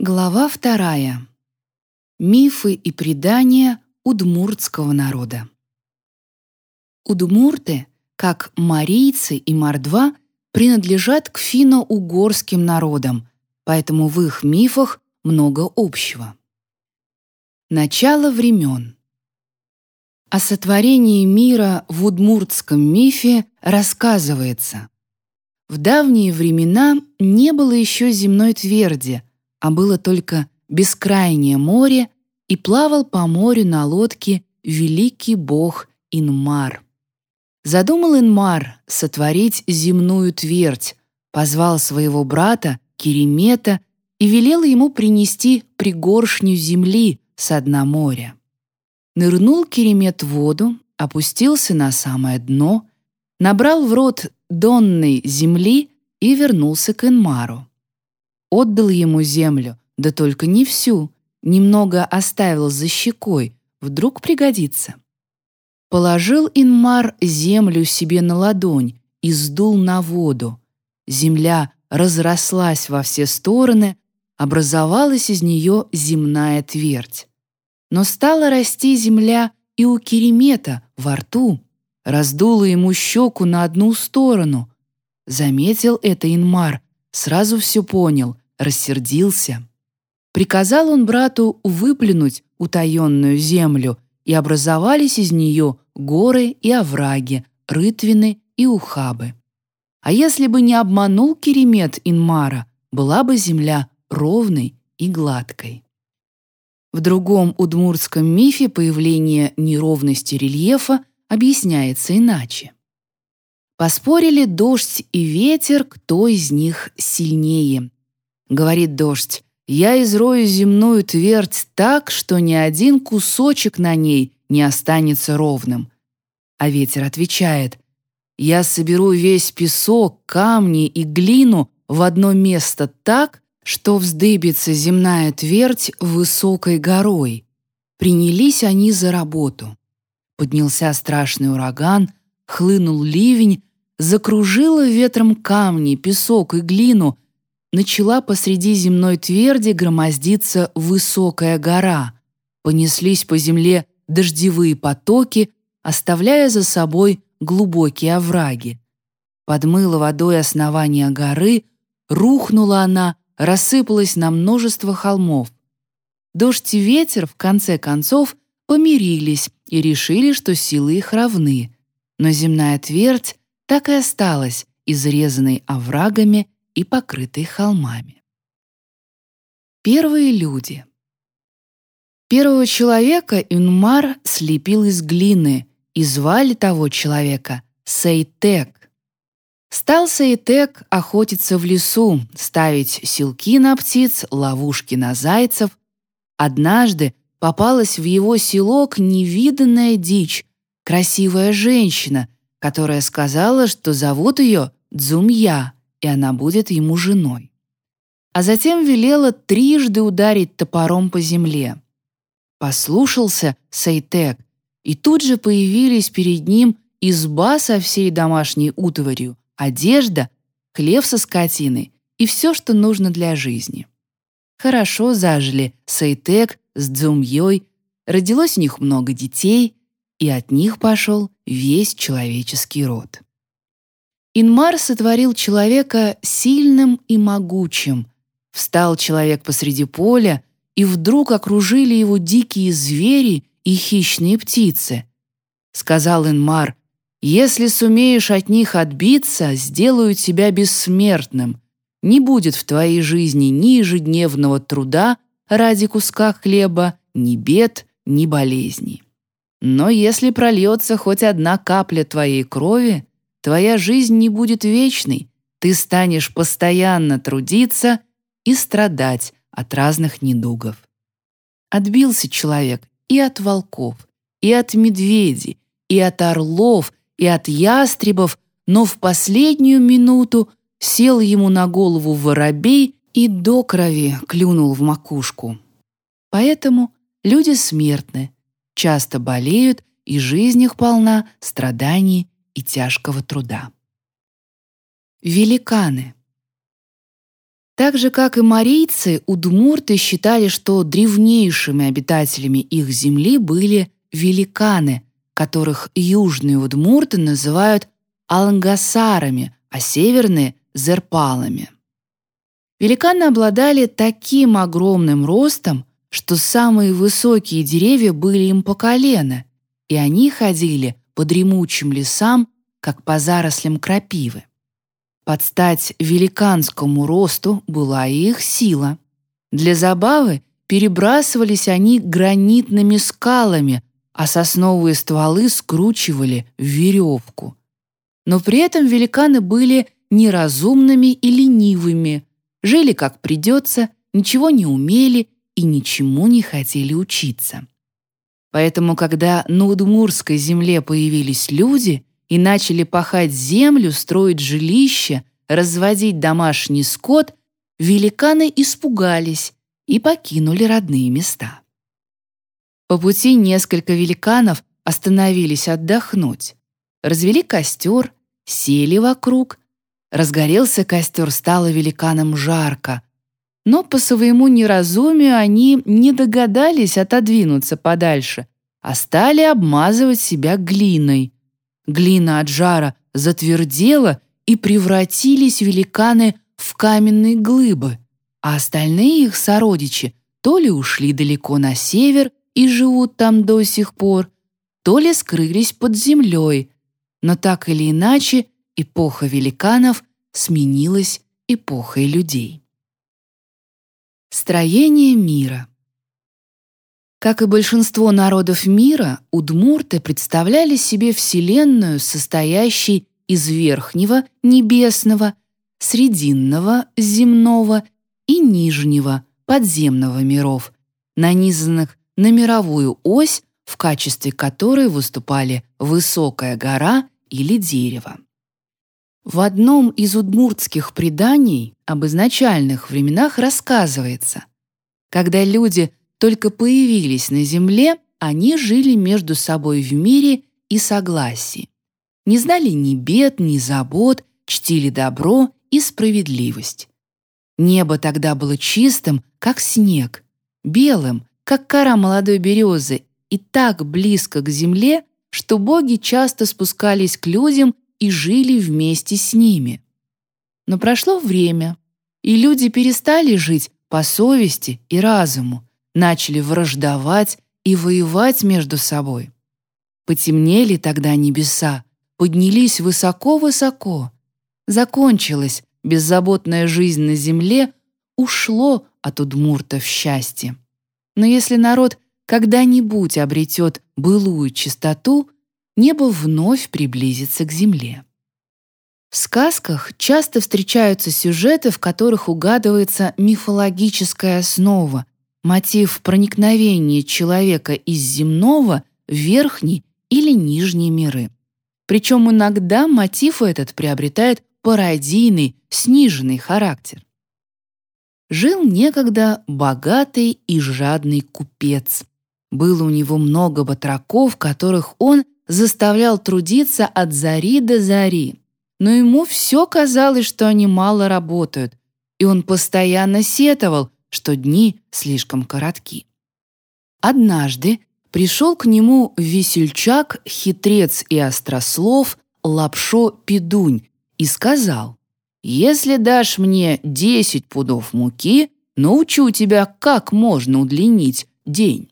Глава вторая. Мифы и предания удмуртского народа. Удмурты, как марийцы и мордва, принадлежат к финно-угорским народам, поэтому в их мифах много общего. Начало времен. О сотворении мира в удмуртском мифе рассказывается. В давние времена не было еще земной тверди, а было только бескрайнее море, и плавал по морю на лодке великий бог Инмар. Задумал Инмар сотворить земную твердь, позвал своего брата Керемета и велел ему принести пригоршню земли с дна моря. Нырнул Керемет в воду, опустился на самое дно, набрал в рот донной земли и вернулся к Энмару. Отдал ему землю, да только не всю, немного оставил за щекой, вдруг пригодится. Положил Инмар землю себе на ладонь и сдул на воду. Земля разрослась во все стороны, образовалась из нее земная твердь. Но стала расти земля и у Керемета во рту, раздула ему щеку на одну сторону. Заметил это Инмар, сразу все понял, рассердился. Приказал он брату выплюнуть утаенную землю, и образовались из нее горы и овраги, рытвины и ухабы. А если бы не обманул Керемет Инмара, была бы земля ровной и гладкой. В другом удмуртском мифе появление неровности рельефа объясняется иначе. Поспорили дождь и ветер, кто из них сильнее. Говорит дождь, я изрою земную твердь так, что ни один кусочек на ней не останется ровным. А ветер отвечает, я соберу весь песок, камни и глину в одно место так, что вздыбится земная твердь высокой горой. Принялись они за работу. Поднялся страшный ураган, хлынул ливень, закружило ветром камни, песок и глину, начала посреди земной тверди громоздиться высокая гора. Понеслись по земле дождевые потоки, оставляя за собой глубокие овраги. Подмыло водой основание горы, рухнула она, рассыпалась на множество холмов. Дождь и ветер, в конце концов, помирились и решили, что силы их равны. Но земная твердь так и осталась изрезанной оврагами и покрытой холмами. Первые люди Первого человека Инмар слепил из глины, и звали того человека Сейтек. Стал Саитек охотиться в лесу, ставить силки на птиц, ловушки на зайцев. Однажды попалась в его селок невиданная дичь, красивая женщина, которая сказала, что зовут ее Дзумья, и она будет ему женой. А затем велела трижды ударить топором по земле. Послушался Сайтек, и тут же появились перед ним изба со всей домашней утварью, одежда, хлеб со скотиной и все, что нужно для жизни. Хорошо зажили Сайтек с Дзумьей, родилось у них много детей, и от них пошел весь человеческий род. Инмар сотворил человека сильным и могучим. Встал человек посреди поля, и вдруг окружили его дикие звери и хищные птицы. Сказал Инмар, если сумеешь от них отбиться, сделаю тебя бессмертным. Не будет в твоей жизни ни ежедневного труда ради куска хлеба, ни бед, ни болезней. Но если прольется хоть одна капля твоей крови, твоя жизнь не будет вечной, ты станешь постоянно трудиться и страдать от разных недугов. Отбился человек и от волков, и от медведей, и от орлов, и от ястребов, но в последнюю минуту сел ему на голову воробей и до крови клюнул в макушку. Поэтому люди смертны, часто болеют, и жизнь их полна страданий и тяжкого труда. Великаны. Так же, как и марийцы, удмурты считали, что древнейшими обитателями их земли были великаны, которых южные удмурты называют алангасарами, а северные — зерпалами. Великаны обладали таким огромным ростом, что самые высокие деревья были им по колено, и они ходили по дремучим лесам, как по зарослям крапивы. Под стать великанскому росту была и их сила. Для забавы перебрасывались они гранитными скалами, а сосновые стволы скручивали в веревку. Но при этом великаны были неразумными и ленивыми, жили как придется, ничего не умели и ничему не хотели учиться. Поэтому, когда на Удмурской земле появились люди и начали пахать землю, строить жилища, разводить домашний скот, великаны испугались и покинули родные места. По пути несколько великанов остановились отдохнуть, развели костер, сели вокруг. Разгорелся костер, стало великанам жарко, но по своему неразумию они не догадались отодвинуться подальше, а стали обмазывать себя глиной. Глина от жара затвердела, и превратились великаны в каменные глыбы, а остальные их сородичи то ли ушли далеко на север и живут там до сих пор, то ли скрылись под землей, но так или иначе эпоха великанов сменилась эпохой людей. Строение мира Как и большинство народов мира, удмурты представляли себе Вселенную, состоящей из верхнего, небесного, срединного, земного и нижнего, подземного миров, нанизанных на мировую ось, в качестве которой выступали высокая гора или дерево. В одном из удмуртских преданий об изначальных временах рассказывается, когда люди только появились на земле, они жили между собой в мире и согласии. Не знали ни бед, ни забот, чтили добро и справедливость. Небо тогда было чистым, как снег, белым, как кора молодой березы, и так близко к земле, что боги часто спускались к людям и жили вместе с ними. Но прошло время, и люди перестали жить по совести и разуму, начали враждовать и воевать между собой. Потемнели тогда небеса, поднялись высоко-высоко. Закончилась беззаботная жизнь на земле, ушло от удмуртов счастье. Но если народ когда-нибудь обретет былую чистоту, небо вновь приблизится к земле. В сказках часто встречаются сюжеты, в которых угадывается мифологическая основа, мотив проникновения человека из земного в верхний или нижний миры. Причем иногда мотив этот приобретает пародийный, сниженный характер. Жил некогда богатый и жадный купец. Было у него много батраков, которых он заставлял трудиться от зари до зари. Но ему все казалось, что они мало работают, и он постоянно сетовал, что дни слишком коротки. Однажды пришел к нему весельчак, хитрец и острослов Лапшо Пидунь и сказал, «Если дашь мне десять пудов муки, научу тебя, как можно удлинить день».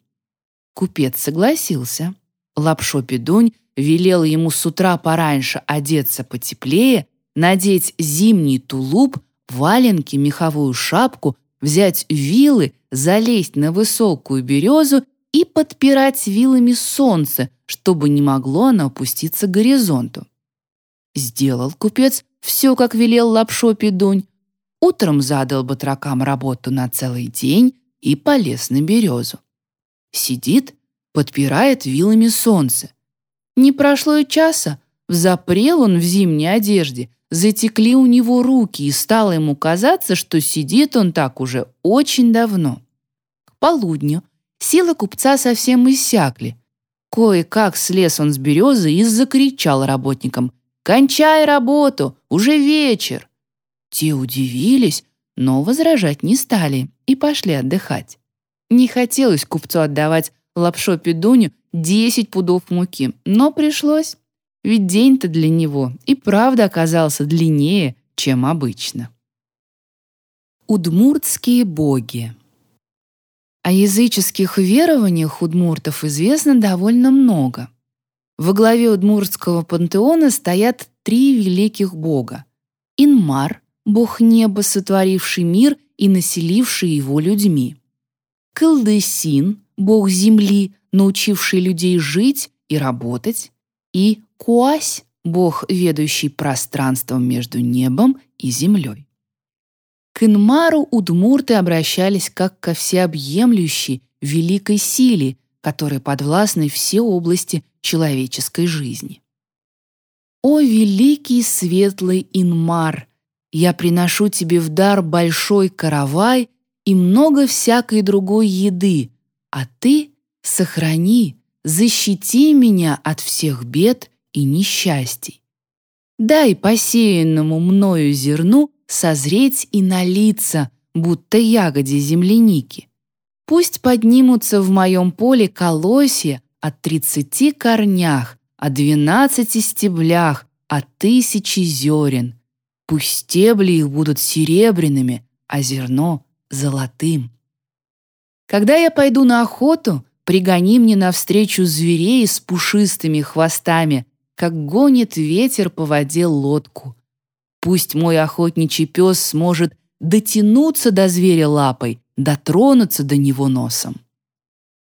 Купец согласился. Лапшо-педунь велел ему с утра пораньше одеться потеплее, надеть зимний тулуп, валенки, меховую шапку, взять вилы, залезть на высокую березу и подпирать вилами солнце, чтобы не могло оно опуститься к горизонту. Сделал купец все, как велел Лапшо-педунь. Утром задал батракам работу на целый день и полез на березу. Сидит, подпирает вилами солнце. Не прошло и часа, взапрел он в зимней одежде, затекли у него руки, и стало ему казаться, что сидит он так уже очень давно. К полудню силы купца совсем иссякли. Кое-как слез он с березы и закричал работникам «Кончай работу! Уже вечер!» Те удивились, но возражать не стали и пошли отдыхать. Не хотелось купцу отдавать Лапшопе Дуню 10 пудов муки, но пришлось, ведь день-то для него и правда оказался длиннее, чем обычно. Удмуртские боги О языческих верованиях удмуртов известно довольно много. Во главе удмуртского пантеона стоят три великих бога. Инмар, бог неба, сотворивший мир и населивший его людьми. Кылдесин, бог земли, научивший людей жить и работать. И Куась, бог, ведущий пространством между небом и землей. К Инмару удмурты обращались как ко всеобъемлющей, великой силе, которой подвластны все области человеческой жизни. «О, великий светлый Инмар! Я приношу тебе в дар большой каравай и много всякой другой еды, а ты сохрани, защити меня от всех бед и несчастий. Дай посеянному мною зерну созреть и налиться, будто ягоде земляники. Пусть поднимутся в моем поле колосья от тридцати корнях, о двенадцати стеблях, о тысячи зерен. Пусть стебли их будут серебряными, а зерно — золотым. Когда я пойду на охоту, пригони мне навстречу зверей с пушистыми хвостами, как гонит ветер по воде лодку. Пусть мой охотничий пес сможет дотянуться до зверя лапой, дотронуться до него носом.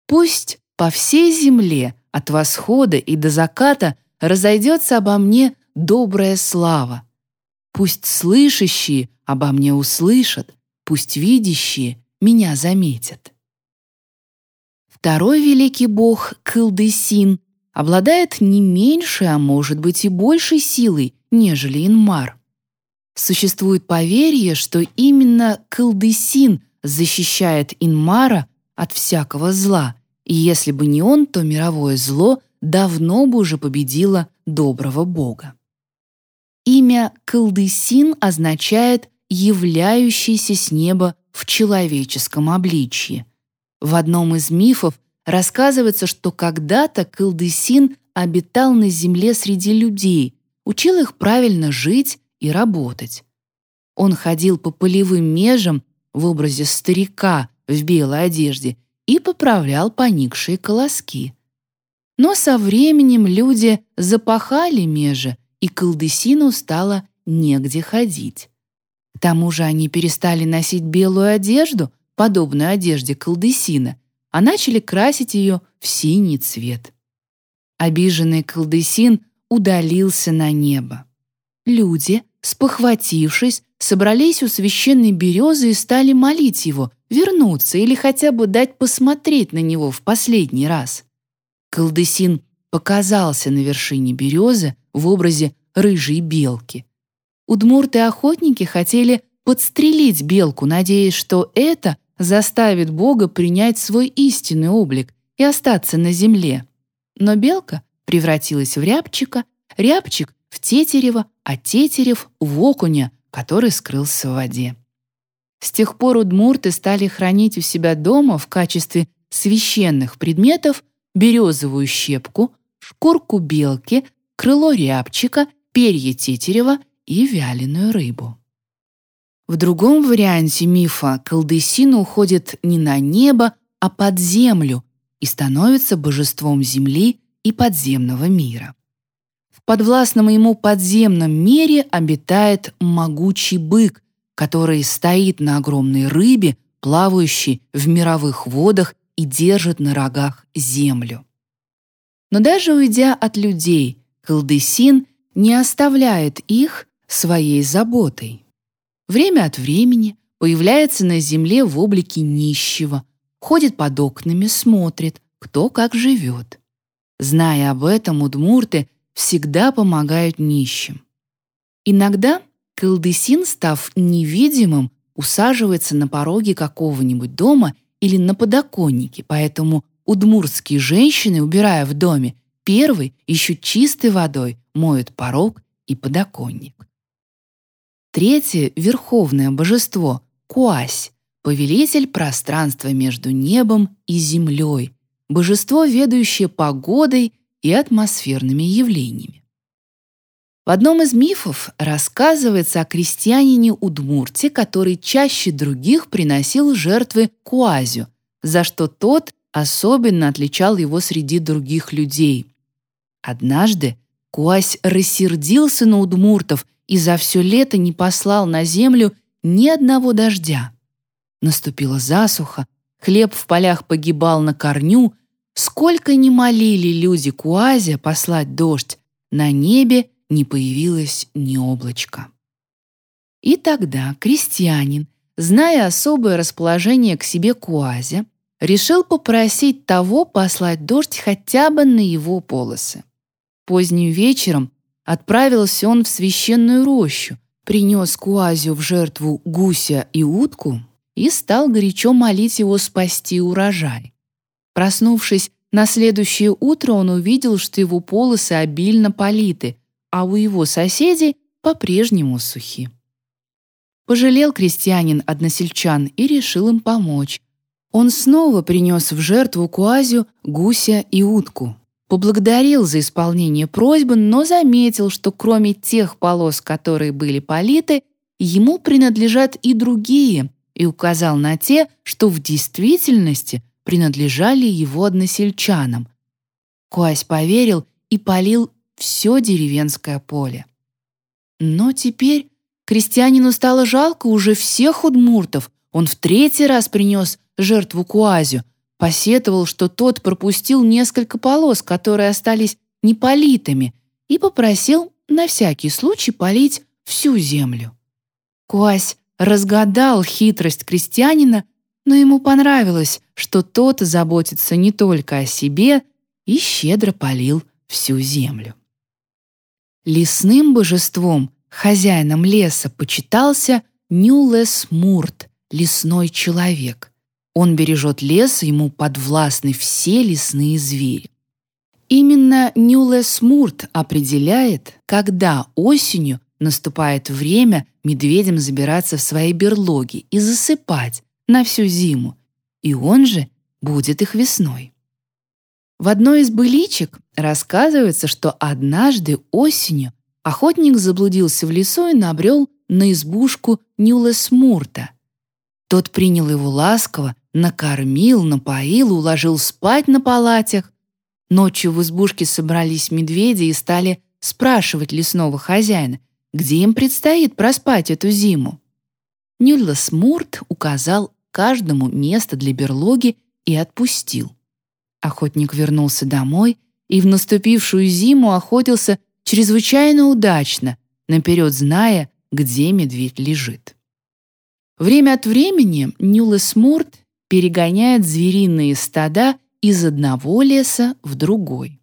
Пусть по всей земле от восхода и до заката разойдется обо мне добрая слава. Пусть слышащие обо мне услышат, пусть видящие меня заметят. Второй великий бог Кылдысин обладает не меньшей, а может быть и большей силой, нежели Инмар. Существует поверье, что именно Кылдысин защищает Инмара от всякого зла, и если бы не он, то мировое зло давно бы уже победило доброго бога. Имя Кылдысин означает «являющийся с неба в человеческом обличье», в одном из мифов рассказывается, что когда-то Кылдысин обитал на земле среди людей, учил их правильно жить и работать. Он ходил по полевым межам в образе старика в белой одежде и поправлял поникшие колоски. Но со временем люди запахали межи, и колдысину стало негде ходить. К тому же они перестали носить белую одежду — подобную одежде колдысина, а начали красить ее в синий цвет. Обиженный колдысин удалился на небо. Люди, спохватившись, собрались у священной березы и стали молить его вернуться или хотя бы дать посмотреть на него в последний раз. Колдысин показался на вершине березы в образе рыжей белки. Удмурты-охотники хотели подстрелить белку, надеясь, что это заставит Бога принять свой истинный облик и остаться на земле. Но белка превратилась в рябчика, рябчик — в тетерева, а тетерев — в окуня, который скрылся в воде. С тех пор удмурты стали хранить у себя дома в качестве священных предметов березовую щепку, шкурку белки, крыло рябчика, перья тетерева и вяленую рыбу. В другом варианте мифа колдысина уходит не на небо, а под землю и становится божеством земли и подземного мира. В подвластном ему подземном мире обитает могучий бык, который стоит на огромной рыбе, плавающей в мировых водах и держит на рогах землю. Но даже уйдя от людей, колдысин не оставляет их своей заботой время от времени появляется на земле в облике нищего, ходит под окнами, смотрит, кто как живет. Зная об этом, удмурты всегда помогают нищим. Иногда Калдысин, став невидимым, усаживается на пороге какого-нибудь дома или на подоконнике, поэтому удмуртские женщины, убирая в доме, первый еще чистой водой моют порог и подоконник. Третье верховное божество Куась, повелитель пространства между небом и землей, божество, ведающее погодой и атмосферными явлениями. В одном из мифов рассказывается о крестьянине Удмурте, который чаще других приносил жертвы Куазю, за что тот особенно отличал его среди других людей. Однажды Куась рассердился на удмуртов и за все лето не послал на землю ни одного дождя. Наступила засуха, хлеб в полях погибал на корню, сколько ни молили люди Куазя послать дождь, на небе не появилось ни облачка. И тогда крестьянин, зная особое расположение к себе Куазя, решил попросить того послать дождь хотя бы на его полосы. Поздним вечером отправился он в священную рощу, принес Куазю в жертву гуся и утку и стал горячо молить его спасти урожай. Проснувшись на следующее утро, он увидел, что его полосы обильно политы, а у его соседей по-прежнему сухи. Пожалел крестьянин односельчан и решил им помочь. Он снова принес в жертву Куазю гуся и утку. Поблагодарил за исполнение просьбы, но заметил, что кроме тех полос, которые были политы, ему принадлежат и другие, и указал на те, что в действительности принадлежали его односельчанам. Куась поверил и полил все деревенское поле. Но теперь крестьянину стало жалко уже всех удмуртов. Он в третий раз принес жертву Куазю, посетовал, что тот пропустил несколько полос, которые остались неполитыми, и попросил на всякий случай полить всю землю. Куась разгадал хитрость крестьянина, но ему понравилось, что тот заботится не только о себе и щедро полил всю землю. Лесным божеством, хозяином леса, почитался Нюлес Мурт, лесной человек. Он бережет лес, ему подвластны все лесные звери. Именно Нюлес Мурт определяет, когда осенью наступает время медведям забираться в свои берлоги и засыпать на всю зиму, и он же будет их весной. В одной из быличек рассказывается, что однажды осенью охотник заблудился в лесу и набрел на избушку Нюлесмурта. Тот принял его ласково, накормил, напоил, уложил спать на палатях. Ночью в избушке собрались медведи и стали спрашивать лесного хозяина, где им предстоит проспать эту зиму. Нюллесмурт указал каждому место для берлоги и отпустил. Охотник вернулся домой и в наступившую зиму охотился чрезвычайно удачно, наперед зная, где медведь лежит. Время от времени Нюлесмурт перегоняет звериные стада из одного леса в другой.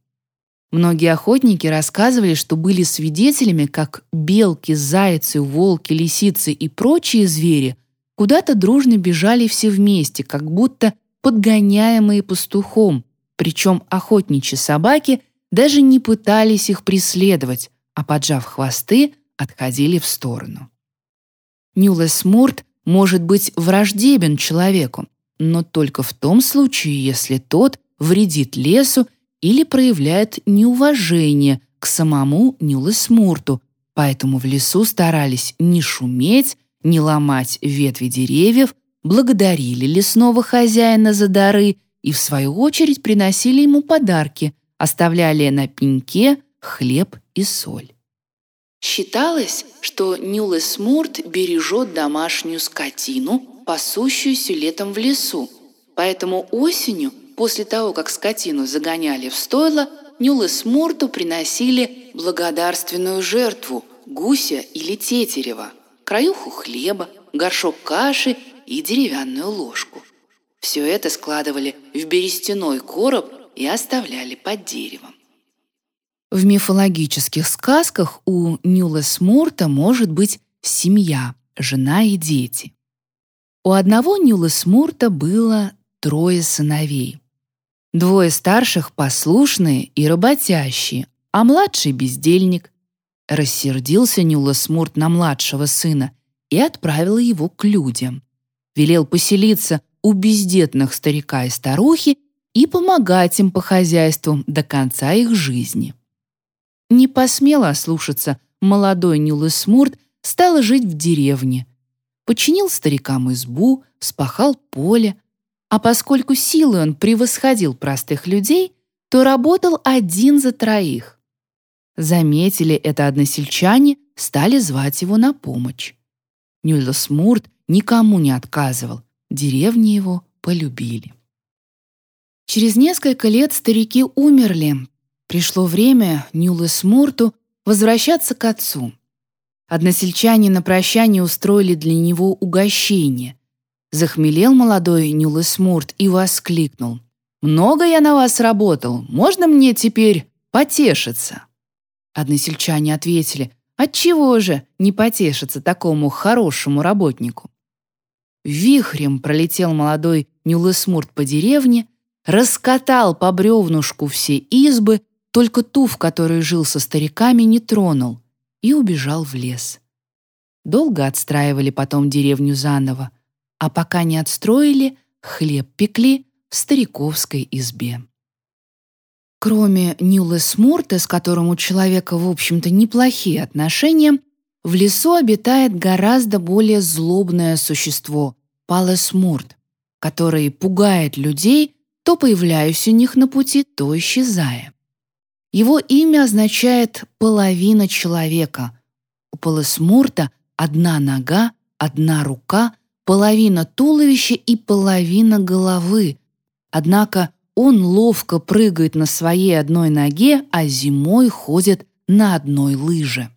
Многие охотники рассказывали, что были свидетелями, как белки, зайцы, волки, лисицы и прочие звери куда-то дружно бежали все вместе, как будто подгоняемые пастухом, причем охотничьи собаки даже не пытались их преследовать, а, поджав хвосты, отходили в сторону. Нюлесмурт может быть враждебен человеку, но только в том случае, если тот вредит лесу или проявляет неуважение к самому Нюлесмурту, поэтому в лесу старались не шуметь, не ломать ветви деревьев, благодарили лесного хозяина за дары – и, в свою очередь, приносили ему подарки, оставляли на пеньке хлеб и соль. Считалось, что Нюлесмурт бережет домашнюю скотину, пасущуюся летом в лесу, поэтому осенью, после того, как скотину загоняли в стойло, Нюлесмурту приносили благодарственную жертву – гуся или тетерева, краюху хлеба, горшок каши и деревянную ложку. Все это складывали в берестяной короб и оставляли под деревом. В мифологических сказках у Нюлесмурта может быть семья, жена и дети. У одного Нюлесмурта было трое сыновей. Двое старших послушные и работящие, а младший бездельник. Рассердился Нюлесмурт на младшего сына и отправил его к людям. велел поселиться у бездетных старика и старухи и помогать им по хозяйству до конца их жизни. Не посмела ослушаться молодой Нюлесмурт, стала жить в деревне. Починил старикам избу, спахал поле, а поскольку силой он превосходил простых людей, то работал один за троих. Заметили это односельчане, стали звать его на помощь. Нюлесмурт никому не отказывал, деревни его полюбили. Через несколько лет старики умерли. Пришло время Нюлесмурту возвращаться к отцу. Односельчане на прощание устроили для него угощение. Захмелел молодой Нюлесмурт и воскликнул. «Много я на вас работал, можно мне теперь потешиться?» Односельчане ответили, «Отчего же не потешиться такому хорошему работнику?» Вихрем пролетел молодой Нюлесмурт по деревне, раскатал по бревнушку все избы, только ту, в которой жил со стариками, не тронул и убежал в лес. Долго отстраивали потом деревню заново, а пока не отстроили, хлеб пекли в стариковской избе. Кроме Ньюлесмурта, с которым у человека, в общем-то, неплохие отношения, в лесу обитает гораздо более злобное существо — Палесмурт, который пугает людей, то появляясь у них на пути, то исчезая. Его имя означает «половина человека». У Палесмурта одна нога, одна рука, половина туловища и половина головы. Однако он ловко прыгает на своей одной ноге, а зимой ходит на одной лыже.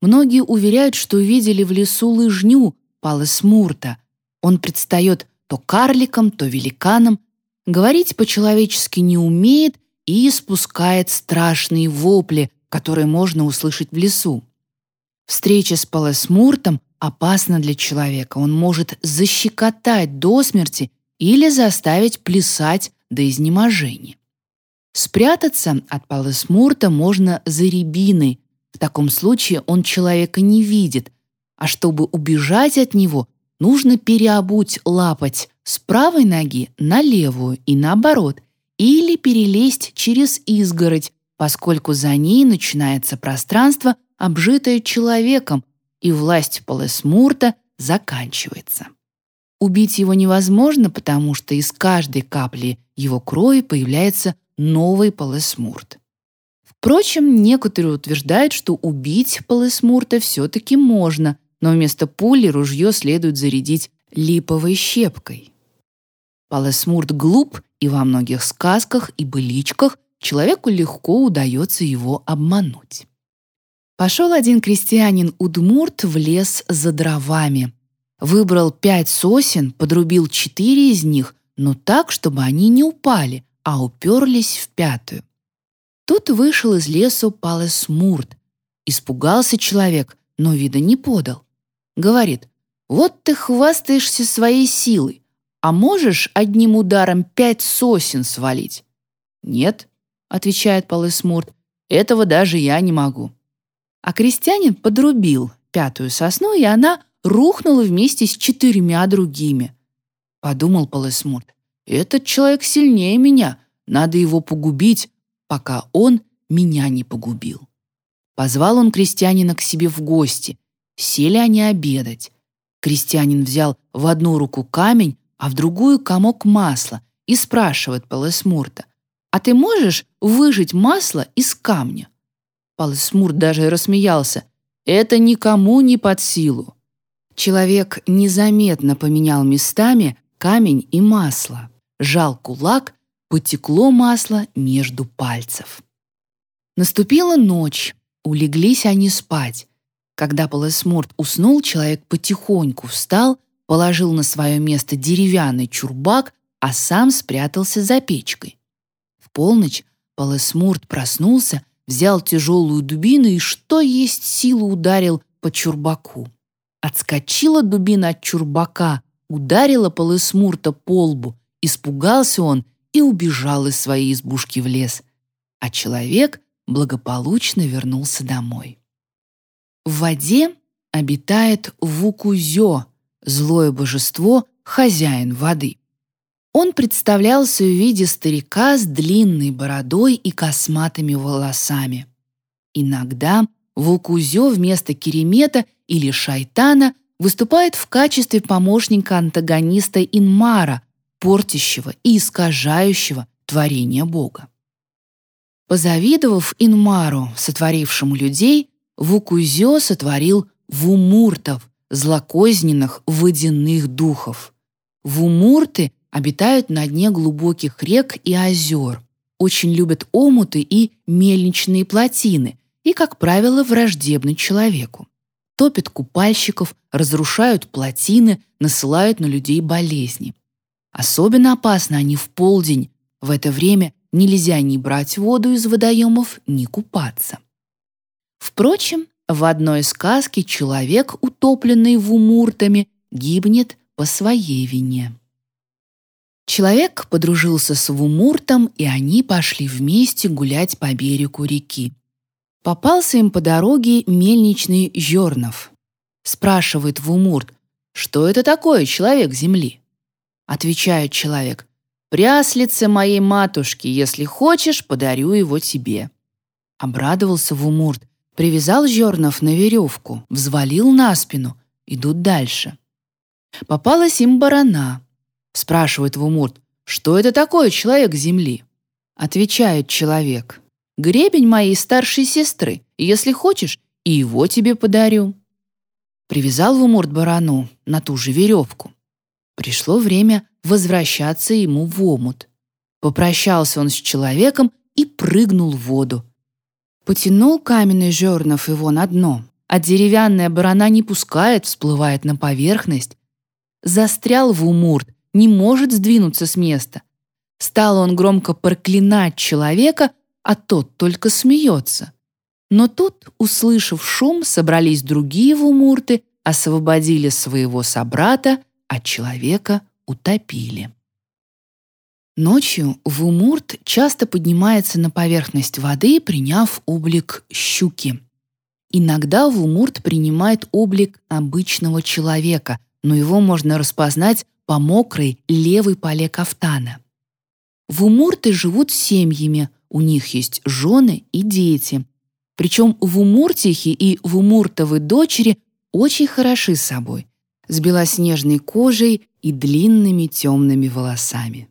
Многие уверяют, что видели в лесу лыжню Палесмурта. Он предстает то карликом, то великаном, говорить по-человечески не умеет и испускает страшные вопли, которые можно услышать в лесу. Встреча с Палесмуртом опасна для человека. Он может защекотать до смерти или заставить плясать до изнеможения. Спрятаться от Палесмурта можно за рябиной. В таком случае он человека не видит, а чтобы убежать от него, нужно переобуть лапоть с правой ноги на левую и наоборот, или перелезть через изгородь, поскольку за ней начинается пространство, обжитое человеком, и власть Палесмурта заканчивается. Убить его невозможно, потому что из каждой капли его крови появляется новый Палесмурт. Впрочем, некоторые утверждают, что убить Палесмурта все-таки можно, но вместо пули ружье следует зарядить липовой щепкой. Палесмурт глуп и во многих сказках и быличках человеку легко удается его обмануть. Пошел один крестьянин Удмурт в лес за дровами. Выбрал пять сосен, подрубил четыре из них, но так, чтобы они не упали, а уперлись в пятую. Тут вышел из лесу Палесмурт. Испугался человек, но вида не подал. Говорит, вот ты хвастаешься своей силой, а можешь одним ударом пять сосен свалить?» «Нет», — отвечает Полысмурт, — «этого даже я не могу». А крестьянин подрубил пятую сосну, и она рухнула вместе с четырьмя другими. Подумал Полысмурт, «Этот человек сильнее меня, надо его погубить, пока он меня не погубил». Позвал он крестьянина к себе в гости. Сели они обедать. Крестьянин взял в одну руку камень, а в другую комок масла и спрашивает Палесмурта, «А ты можешь выжать масло из камня?» Палесмурт даже рассмеялся, «Это никому не под силу». Человек незаметно поменял местами камень и масло, жал кулак, потекло масло между пальцев. Наступила ночь, улеглись они спать. Когда Палесмурт уснул, человек потихоньку встал положил на свое место деревянный чурбак, а сам спрятался за печкой. В полночь Палесмурт проснулся, взял тяжелую дубину и что есть силу ударил по чурбаку. Отскочила дубина от чурбака, ударила Палесмурта по лбу, испугался он и убежал из своей избушки в лес. А человек благополучно вернулся домой. В воде обитает Вукузё, злое божество, хозяин воды. Он представлялся в виде старика с длинной бородой и косматыми волосами. Иногда Вукузё вместо Керемета или Шайтана выступает в качестве помощника антагониста Инмара, портящего и искажающего творение Бога. Позавидовав Инмару, сотворившему людей, Вукузё сотворил вумуртов, злокозненных водяных духов. Вумурты обитают на дне глубоких рек и озер, очень любят омуты и мельничные плотины и, как правило, враждебны человеку. Топят купальщиков, разрушают плотины, насылают на людей болезни. Особенно опасны они в полдень. В это время нельзя ни брать воду из водоемов, ни купаться. Впрочем, в одной сказке человек, утопленный вумуртами, гибнет по своей вине. Человек подружился с Вумуртом, и они пошли вместе гулять по берегу реки. Попался им по дороге мельничный Жорнов. Спрашивает Вумурт, что это такое человек земли? Отвечает человек, «Пряслице моей матушки, если хочешь, подарю его тебе». Обрадовался Вумурт, привязал Жорнов на веревку, взвалил на спину, идут дальше. Попалась им барана. Спрашивает Вумурт, что это такое человек земли? Отвечает человек, гребень моей старшей сестры, если хочешь, и его тебе подарю. Привязал Вумурт барану на ту же веревку. Пришло время возвращаться ему в омут. Попрощался он с человеком и прыгнул в воду. Потянул каменный жернов его на дно, а деревянная барана не пускает, всплывает на поверхность. Застрял в умурт, не может сдвинуться с места. Стал он громко проклинать человека, а тот только смеется. Но тут, услышав шум, собрались другие вумурты, освободили своего собрата, а человека утопили. Ночью вумурт часто поднимается на поверхность воды, приняв облик щуки. Иногда вумурт принимает облик обычного человека, но его можно распознать по мокрой левой поле кафтана. Вумурты живут семьями, у них есть жены и дети. Причем вумуртихи и вумуртовы дочери очень хороши собой, с белоснежной кожей и длинными темными волосами.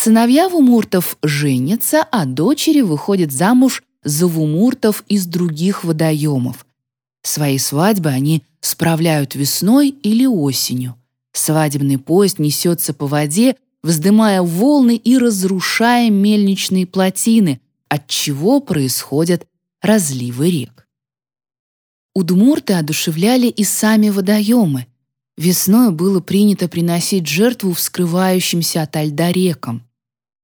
Сыновья вумуртов женятся, а дочери выходят замуж за вумуртов из других водоемов. Свои свадьбы они справляют весной или осенью. Свадебный поезд несется по воде, вздымая волны и разрушая мельничные плотины, от чего происходят разливы рек. Удмурты одушевляли и сами водоемы. Весной было принято приносить жертву вскрывающимся ото льда рекам.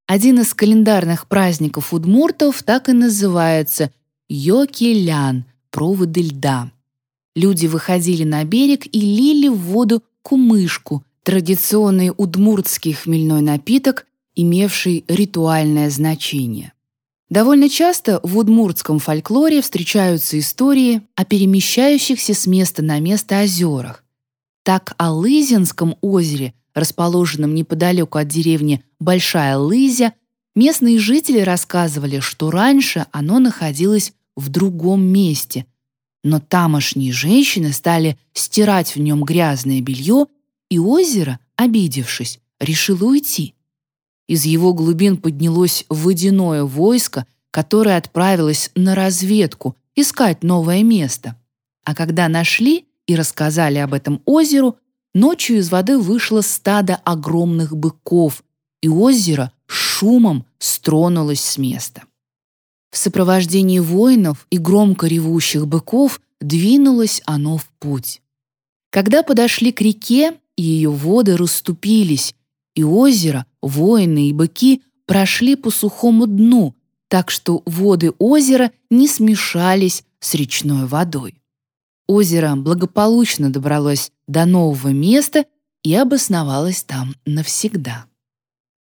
Один из календарных праздников удмуртов так и называется Йоки-лян – проводы льда. Люди выходили на берег и лили в воду кумышку, традиционный удмуртский хмельной напиток, имевший ритуальное значение. Довольно часто в удмуртском фольклоре встречаются истории о перемещающихся с места на место озерах. Так о Лызинском озере, расположенном неподалеку от деревни Большая Лызя, местные жители рассказывали, что раньше оно находилось в другом месте, но тамошние женщины стали стирать в нем грязное белье, и озеро, обидевшись, решило уйти. Из его глубин поднялось водяное войско, которое отправилось на разведку искать новое место. А когда нашли и рассказали об этом озеру, ночью из воды вышло стадо огромных быков, и озеро шумом стронулось с места. В сопровождении воинов и громко ревущих быков двинулось оно в путь. Когда подошли к реке, ее воды расступились, и озеро, воины и быки прошли по сухому дну, так что воды озера не смешались с речной водой. Озеро благополучно добралось до нового места и обосновалось там навсегда.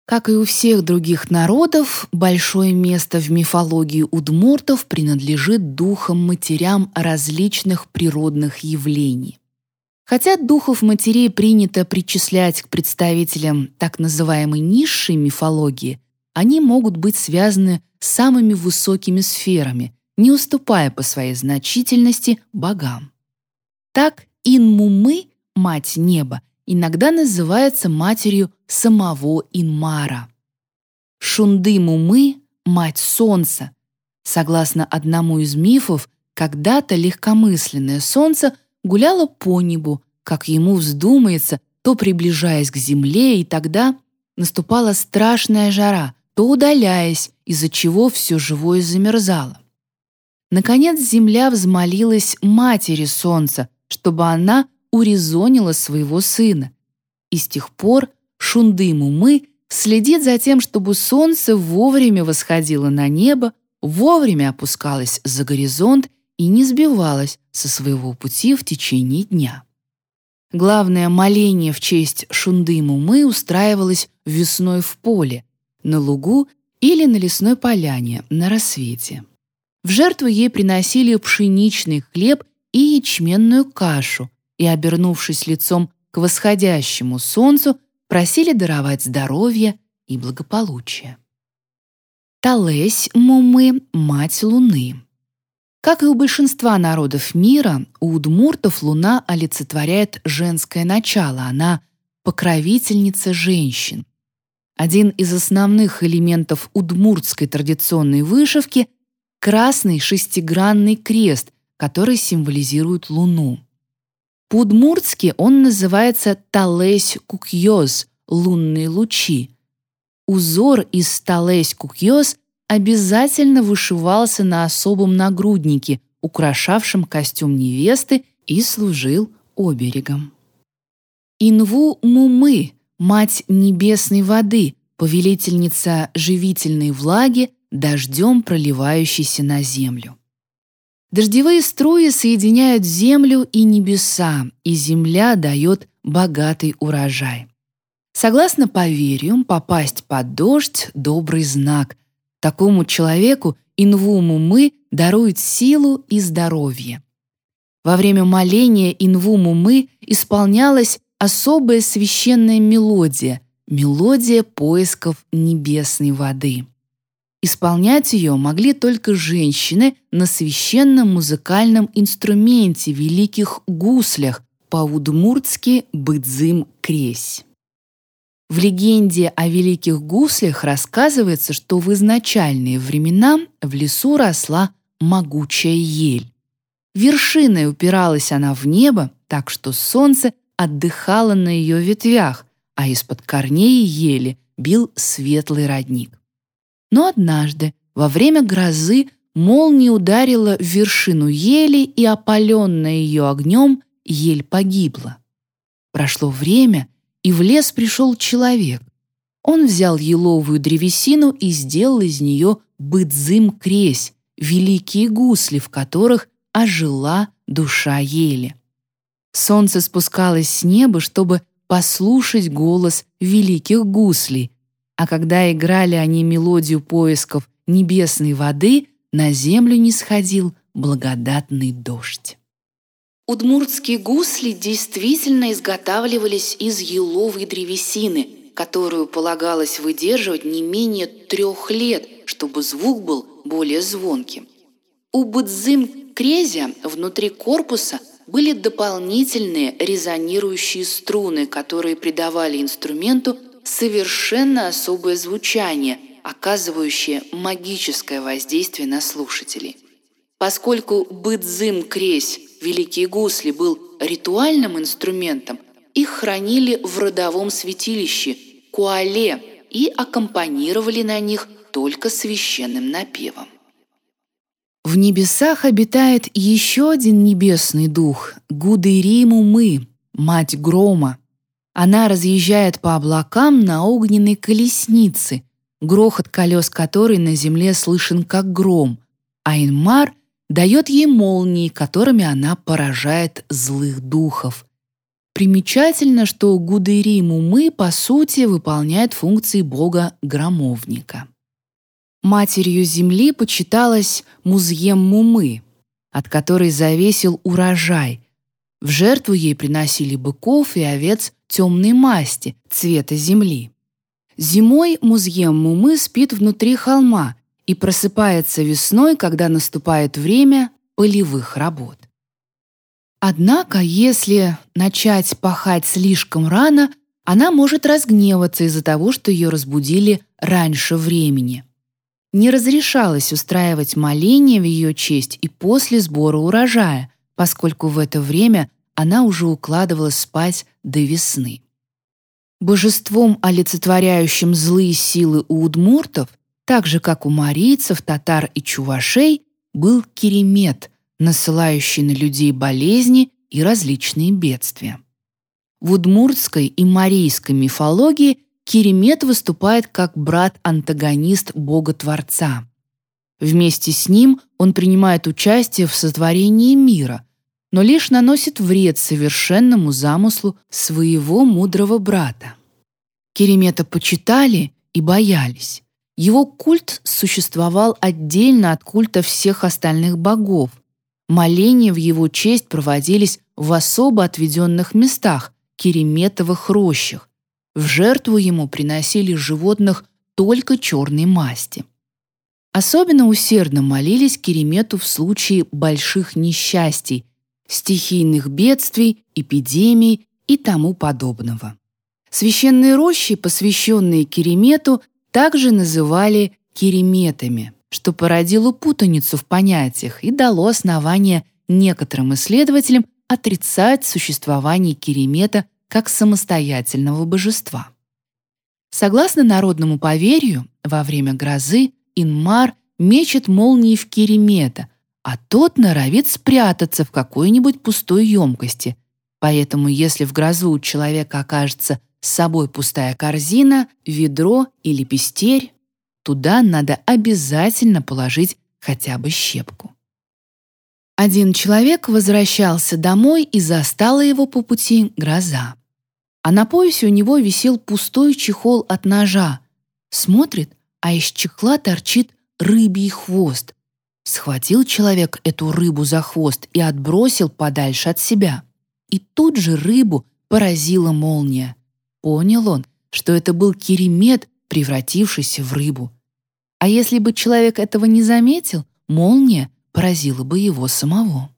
Как и у всех других народов, большое место в мифологии удмуртов принадлежит духам-матерям различных природных явлений. Хотя духов матерей принято причислять к представителям так называемой низшей мифологии, они могут быть связаны с самыми высокими сферами, не уступая по своей значительности богам. Так Инмумы, мать неба, иногда называется матерью самого Инмара. Шунды-Мумы — мать солнца. Согласно одному из мифов, когда-то легкомысленное солнце гуляло по небу, как ему вздумается, то приближаясь к земле, и тогда наступала страшная жара, то удаляясь, из-за чего все живое замерзало. Наконец земля взмолилась матери солнца, чтобы она урезонила своего сына. И с тех пор Шунды-Мумы следит за тем, чтобы солнце вовремя восходило на небо, вовремя опускалось за горизонт и не сбивалось со своего пути в течение дня. Главное моление в честь Шунды-Мумы устраивалось весной в поле, на лугу или на лесной поляне на рассвете. В жертву ей приносили пшеничный хлеб и ячменную кашу, и, обернувшись лицом к восходящему солнцу, просили даровать здоровье и благополучие. Талесь Мумы — мать Луны. Как и у большинства народов мира, у удмуртов Луна олицетворяет женское начало, она — покровительница женщин. Один из основных элементов удмуртской традиционной вышивки — красный шестигранный крест, который символизирует Луну. По-удмуртски он называется «талесь кукьёз» — «лунные лучи». Узор из «талесь кукьёз» обязательно вышивался на особом нагруднике, украшавшем костюм невесты и служил оберегом. Инву Мумы, мать небесной воды, повелительница живительной влаги, дождем проливающейся на землю. Дождевые струи соединяют землю и небеса, и земля дает богатый урожай. Согласно поверьям, попасть под дождь — добрый знак. Такому человеку инвуму мы даруют силу и здоровье. Во время моления инвуму мы исполнялась особая священная мелодия — мелодия поисков небесной воды. Исполнять ее могли только женщины на священном музыкальном инструменте великих гуслях по-удмуртски «быдзым кресь». В легенде о великих гуслях рассказывается, что в изначальные времена в лесу росла могучая ель. Вершиной упиралась она в небо, так что солнце отдыхало на ее ветвях, а из-под корней ели бил светлый родник. Но однажды, во время грозы, молния ударила в вершину ели, и, опаленная ее огнем, ель погибла. Прошло время, и в лес пришел человек. Он взял еловую древесину и сделал из нее быдзым-кресь, великие гусли, в которых ожила душа ели. Солнце спускалось с неба, чтобы послушать голос великих гуслей, а когда играли они мелодию поисков небесной воды, на землю не сходил благодатный дождь. Удмуртские гусли действительно изготавливались из еловой древесины, которую полагалось выдерживать не менее трех лет, чтобы звук был более звонким. У быдзым крезя внутри корпуса были дополнительные резонирующие струны, которые придавали инструменту совершенно особое звучание, оказывающее магическое воздействие на слушателей. Поскольку быдзым кресь великие гусли был ритуальным инструментом, их хранили в родовом святилище Куале и аккомпанировали на них только священным напевом. В небесах обитает еще один небесный дух — Гудыриму Мы, мать грома, она разъезжает по облакам на огненной колеснице, грохот колес которой на земле слышен как гром, а Инмар дает ей молнии, которыми она поражает злых духов. Примечательно, что Гудыри Мумы, по сути, выполняет функции бога-громовника. Матерью земли почиталась Музьем Мумы, от которой зависел урожай, В жертву ей приносили быков и овец темной масти, цвета земли. Зимой Музьем Мумы спит внутри холма и просыпается весной, когда наступает время полевых работ. Однако, если начать пахать слишком рано, она может разгневаться из-за того, что ее разбудили раньше времени. Не разрешалось устраивать моления в ее честь и после сбора урожая, поскольку в это время она уже укладывалась спать до весны. Божеством, олицетворяющим злые силы у удмуртов, так же, как у марийцев, татар и чувашей, был Керемет, насылающий на людей болезни и различные бедствия. В удмуртской и марийской мифологии Керемет выступает как брат-антагонист Бога-Творца. Вместе с ним он принимает участие в сотворении мира, но лишь наносит вред совершенному замыслу своего мудрого брата. Керемета почитали и боялись. Его культ существовал отдельно от культа всех остальных богов. Моления в его честь проводились в особо отведенных местах, кереметовых рощах. В жертву ему приносили животных только черной масти. Особенно усердно молились Керемету в случае больших несчастий, стихийных бедствий, эпидемий и тому подобного. Священные рощи, посвященные Керемету, также называли кереметами, что породило путаницу в понятиях и дало основание некоторым исследователям отрицать существование Керемета как самостоятельного божества. Согласно народному поверью, во время грозы Инмар мечет молнии в Керемета, а тот норовит спрятаться в какой-нибудь пустой емкости. Поэтому если в грозу у человека окажется с собой пустая корзина, ведро или пестерь, туда надо обязательно положить хотя бы щепку. Один человек возвращался домой и застала его по пути гроза. А на поясе у него висел пустой чехол от ножа. Смотрит, а из чехла торчит рыбий хвост. Схватил человек эту рыбу за хвост и отбросил подальше от себя. И тут же рыбу поразила молния. Понял он, что это был керемет, превратившийся в рыбу. А если бы человек этого не заметил, молния поразило бы его самого.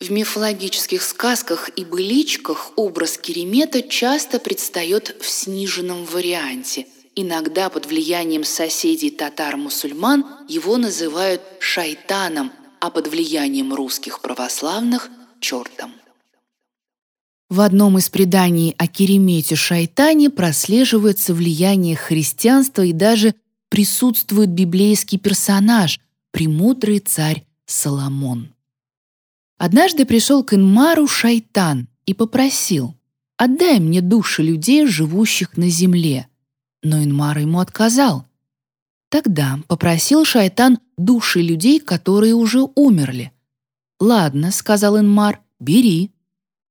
В мифологических сказках и быличках образ Керемета часто предстает в сниженном варианте. Иногда под влиянием соседей татар-мусульман его называют шайтаном, а под влиянием русских православных – чертом. В одном из преданий о Керемете Шайтане прослеживается влияние христианства и даже присутствует библейский персонаж – премудрый царь Соломон. Однажды пришел к Инмару шайтан и попросил «Отдай мне души людей, живущих на земле». Но Инмар ему отказал. Тогда попросил шайтан души людей, которые уже умерли. «Ладно», — сказал Инмар, — «бери».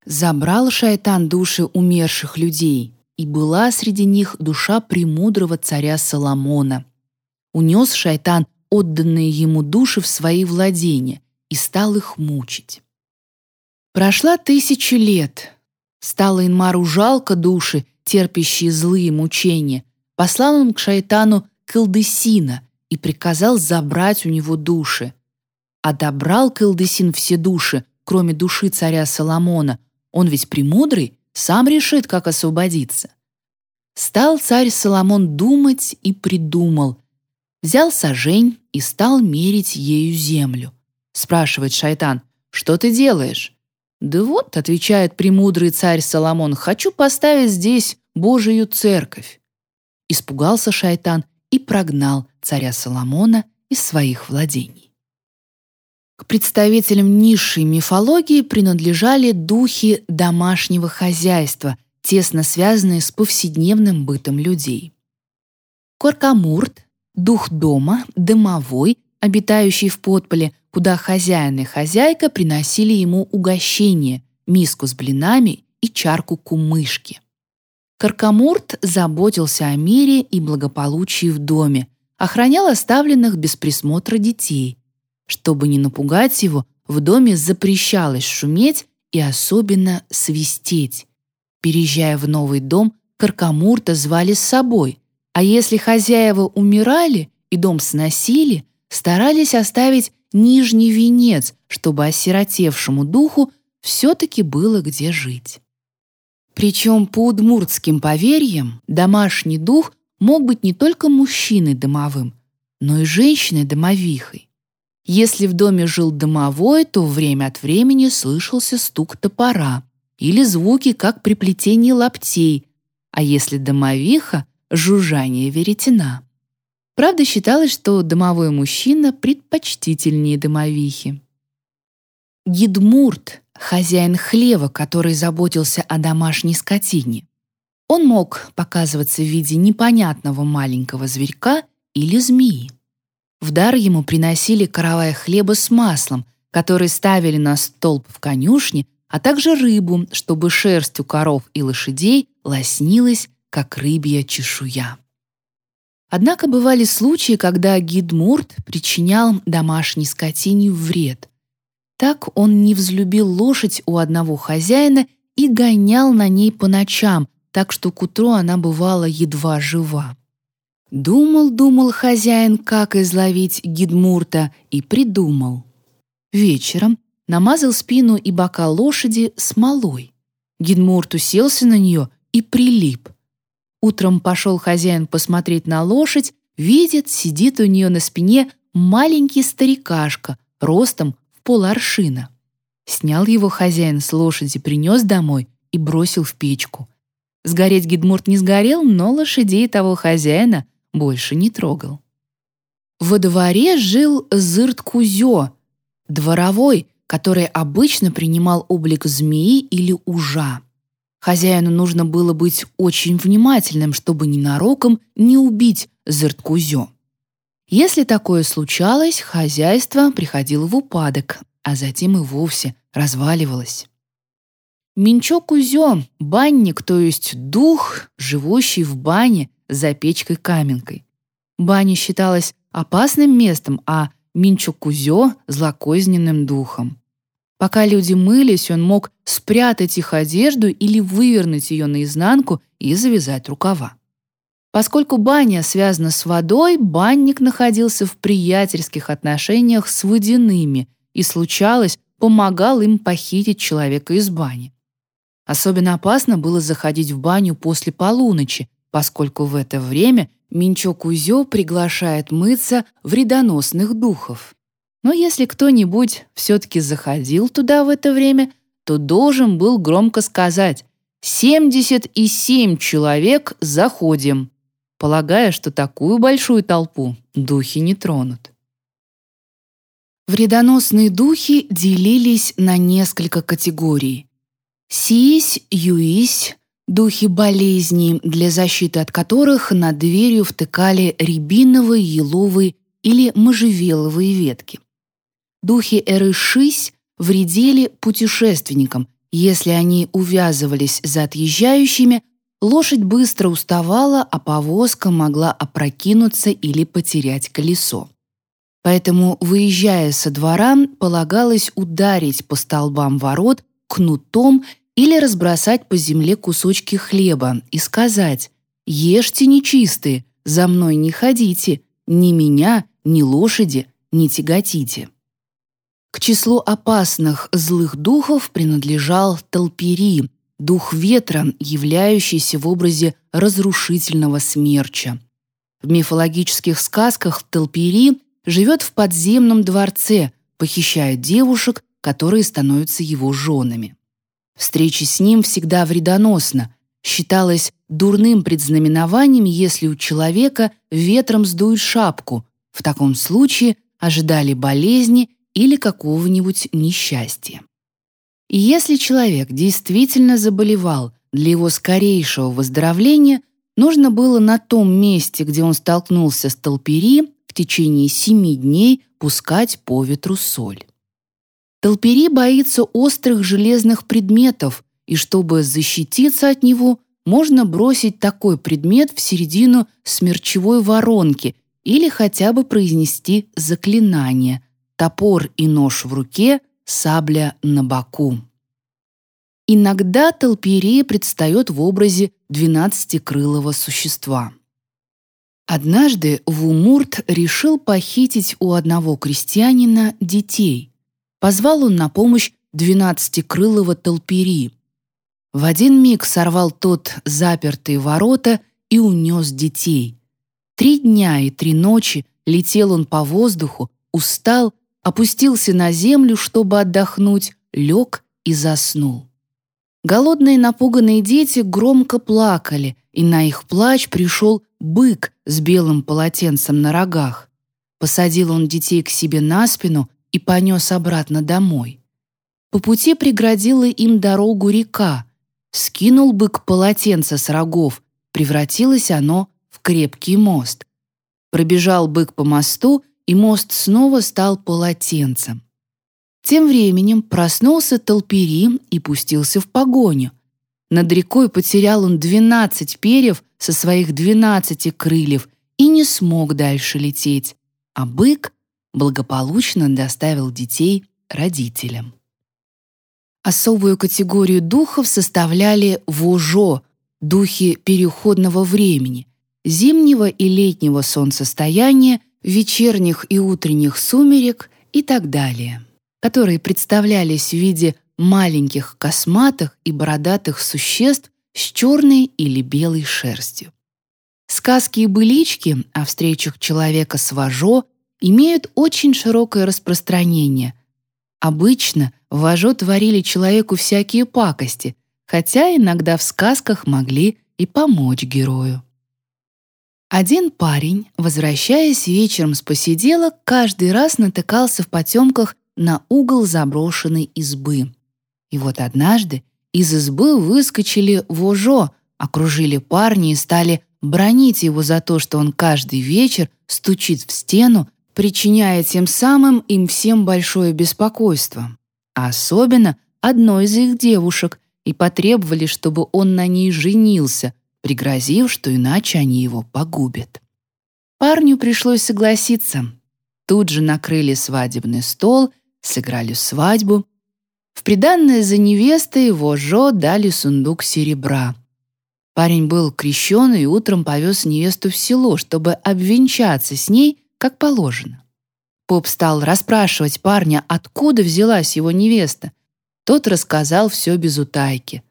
Забрал шайтан души умерших людей, и была среди них душа премудрого царя Соломона. Унес шайтан отданные ему души в свои владения и стал их мучить. Прошла тысяча лет. Стало Инмару жалко души, терпящие злые мучения. Послал он к шайтану Калдесина и приказал забрать у него души. Одобрал Калдесин все души, кроме души царя Соломона. Он ведь премудрый, сам решит, как освободиться. Стал царь Соломон думать и придумал — Взял сажень и стал мерить ею землю. Спрашивает шайтан, что ты делаешь? Да вот, отвечает премудрый царь Соломон, хочу поставить здесь Божию церковь. Испугался шайтан и прогнал царя Соломона из своих владений. К представителям низшей мифологии принадлежали духи домашнего хозяйства, тесно связанные с повседневным бытом людей. Коркамурт дух дома, домовой, обитающий в подполе, куда хозяин и хозяйка приносили ему угощение, миску с блинами и чарку кумышки. Каркамурт заботился о мире и благополучии в доме, охранял оставленных без присмотра детей. Чтобы не напугать его, в доме запрещалось шуметь и особенно свистеть. Переезжая в новый дом, Каркамурта звали с собой, а если хозяева умирали и дом сносили, старались оставить нижний венец, чтобы осиротевшему духу все-таки было где жить. Причем по удмуртским поверьям домашний дух мог быть не только мужчиной домовым, но и женщиной-домовихой. Если в доме жил домовой, то время от времени слышался стук топора или звуки, как при плетении лаптей, а если домовиха — жужжание веретена. Правда, считалось, что домовой мужчина предпочтительнее домовихи. Гидмурт — хозяин хлева, который заботился о домашней скотине. Он мог показываться в виде непонятного маленького зверька или змеи. В дар ему приносили каравай хлеба с маслом, который ставили на столб в конюшне, а также рыбу, чтобы шерсть у коров и лошадей лоснилась, как рыбья чешуя. Однако бывали случаи, когда Гидмурт причинял домашней скотине вред. Так он не взлюбил лошадь у одного хозяина и гонял на ней по ночам, так что к утру она бывала едва жива. Думал, думал хозяин, как изловить Гидмурта, и придумал. Вечером намазал спину и бока лошади смолой. Гидмурт уселся на нее и прилип. Утром пошел хозяин посмотреть на лошадь, видит, сидит у нее на спине маленький старикашка, ростом в поларшина. Снял его хозяин с лошади, принес домой и бросил в печку. Сгореть Гидмурт не сгорел, но лошадей того хозяина больше не трогал. Во дворе жил Зырт-Кузё, дворовой, который обычно принимал облик змеи или ужа. Хозяину нужно было быть очень внимательным, чтобы ненароком не убить Зырт-Кузё. Если такое случалось, хозяйство приходило в упадок, а затем и вовсе разваливалось. Минчо-Кузё — банник, то есть дух, живущий в бане за печкой-каменкой. Баня считалась опасным местом, а Минчо-Кузё — злокозненным духом. Пока люди мылись, он мог спрятать их одежду или вывернуть ее наизнанку и завязать рукава. Поскольку баня связана с водой, банник находился в приятельских отношениях с водяными и, случалось, помогал им похитить человека из бани. Особенно опасно было заходить в баню после полуночи, поскольку в это время Минчо Кузё приглашает мыться вредоносных духов. Но если кто-нибудь все-таки заходил туда в это время, то должен был громко сказать «семьдесят и семь человек заходим», полагая, что такую большую толпу духи не тронут. Вредоносные духи делились на несколько категорий. Сись, юись, духи болезней, для защиты от которых над дверью втыкали рябиновые, еловые или можжевеловые ветки. Духи Эрышись вредили путешественникам, если они увязывались за отъезжающими, лошадь быстро уставала, а повозка могла опрокинуться или потерять колесо. Поэтому, выезжая со двора, полагалось ударить по столбам ворот кнутом или разбросать по земле кусочки хлеба и сказать «Ешьте нечистые, за мной не ходите, ни меня, ни лошади не тяготите». К числу опасных злых духов принадлежал Талпери, дух ветра, являющийся в образе разрушительного смерча. В мифологических сказках Талпери живет в подземном дворце, похищая девушек, которые становятся его женами. Встреча с ним всегда вредоносна. Считалось дурным предзнаменованием, если у человека ветром сдует шапку. В таком случае ожидали болезни или какого-нибудь несчастья. И если человек действительно заболевал, для его скорейшего выздоровления нужно было на том месте, где он столкнулся с толпери, в течение семи дней пускать по ветру соль. Толпери боится острых железных предметов, и чтобы защититься от него, можно бросить такой предмет в середину смерчевой воронки или хотя бы произнести заклинание «топор и нож в руке, сабля на боку». иногда толперия предстает в образе двенадцатикрылого существа. Однажды Вумурт решил похитить у одного крестьянина детей. Позвал он на помощь двенадцатикрылого толпери. В один миг сорвал тот запертые ворота и унес детей. Три дня и три ночи летел он по воздуху, устал, опустился на землю, чтобы отдохнуть, лег и заснул. Голодные напуганные дети громко плакали, и на их плач пришел бык с белым полотенцем на рогах. Посадил он детей к себе на спину и понес обратно домой. По пути преградила им дорогу река. Скинул бык полотенце с рогов, превратилось оно в крепкий мост. Пробежал бык по мосту, и мост снова стал полотенцем. Тем временем проснулся Толперим и пустился в погоню. Над рекой потерял он двенадцать перьев со своих двенадцати крыльев и не смог дальше лететь, а бык благополучно доставил детей родителям. Особую категорию духов составляли вожо, духи переходного времени, зимнего и летнего солнцестояния, вечерних и утренних сумерек и так далее, которые представлялись в виде маленьких косматых и бородатых существ с черной или белой шерстью. Сказки и былички о встречах человека с вожо имеют очень широкое распространение. Обычно вожо творили человеку всякие пакости, хотя иногда в сказках могли и помочь герою. Один парень, возвращаясь вечером с посиделок, каждый раз натыкался в потемках на угол заброшенной избы. И вот однажды из избы выскочили вожо, окружили парня и стали бронить его за то, что он каждый вечер стучит в стену, причиняя тем самым им всем большое беспокойство. А особенно одной из их девушек, и потребовали, чтобы он на ней женился, пригрозив, что иначе они его погубят. Парню пришлось согласиться. Тут же накрыли свадебный стол, сыграли свадьбу, в приданное за невестой его Жо дали сундук серебра. Парень был крещен и утром повез невесту в село, чтобы обвенчаться с ней, как положено. Поп стал расспрашивать парня, откуда взялась его невеста. Тот рассказал все без утайки.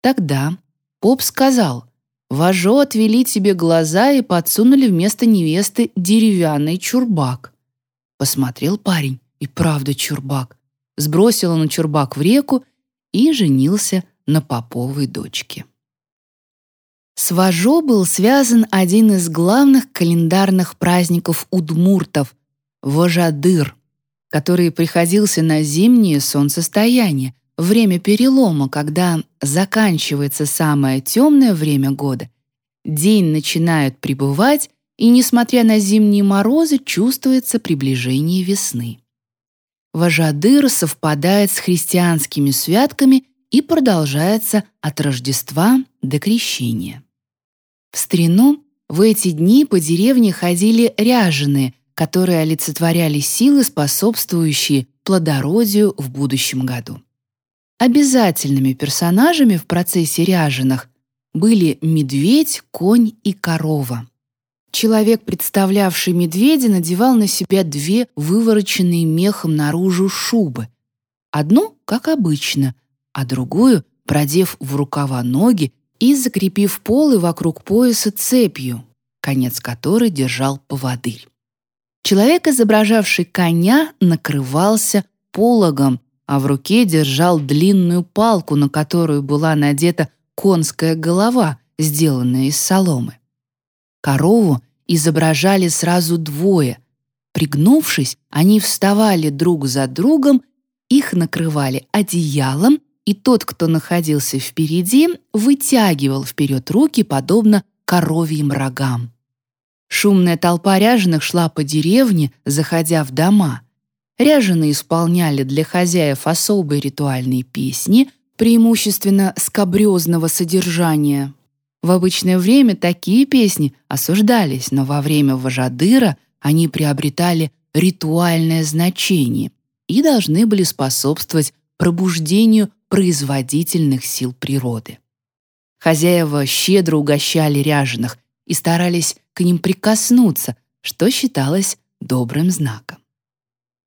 Тогда поп сказал, «Вожо отвели тебе глаза и подсунули вместо невесты деревянный чурбак». Посмотрел парень, и правда чурбак сбросил он чурбак в реку и женился на поповой дочке. С Важо был связан один из главных календарных праздников удмуртов — Вожадыр, который приходился на зимнее солнцестояние, время перелома, когда заканчивается самое темное время года, день начинает прибывать, и, несмотря на зимние морозы, чувствуется приближение весны. Важадыр совпадает с христианскими святками и продолжается от Рождества до Крещения. В старину в эти дни по деревне ходили ряженые, которые олицетворяли силы, способствующие плодородию в будущем году. Обязательными персонажами в процессе ряженых были медведь, конь и корова. Человек, представлявший медведя, надевал на себя две вывороченные мехом наружу шубы. Одну, как обычно, а другую, продев в рукава ноги и закрепив полы вокруг пояса цепью, конец которой держал поводырь. Человек, изображавший коня, накрывался пологом, а в руке держал длинную палку, на которую была надета конская голова, сделанная из соломы. Корову изображали сразу двое. Пригнувшись, они вставали друг за другом, их накрывали одеялом, и тот, кто находился впереди, вытягивал вперед руки, подобно коровьим рогам. Шумная толпа ряженых шла по деревне, заходя в дома. Ряженые исполняли для хозяев особые ритуальные песни, преимущественно скабрезного содержания, в обычное время такие песни осуждались, но во время Важадыра они приобретали ритуальное значение и должны были способствовать пробуждению производительных сил природы. Хозяева щедро угощали ряженых и старались к ним прикоснуться, что считалось добрым знаком.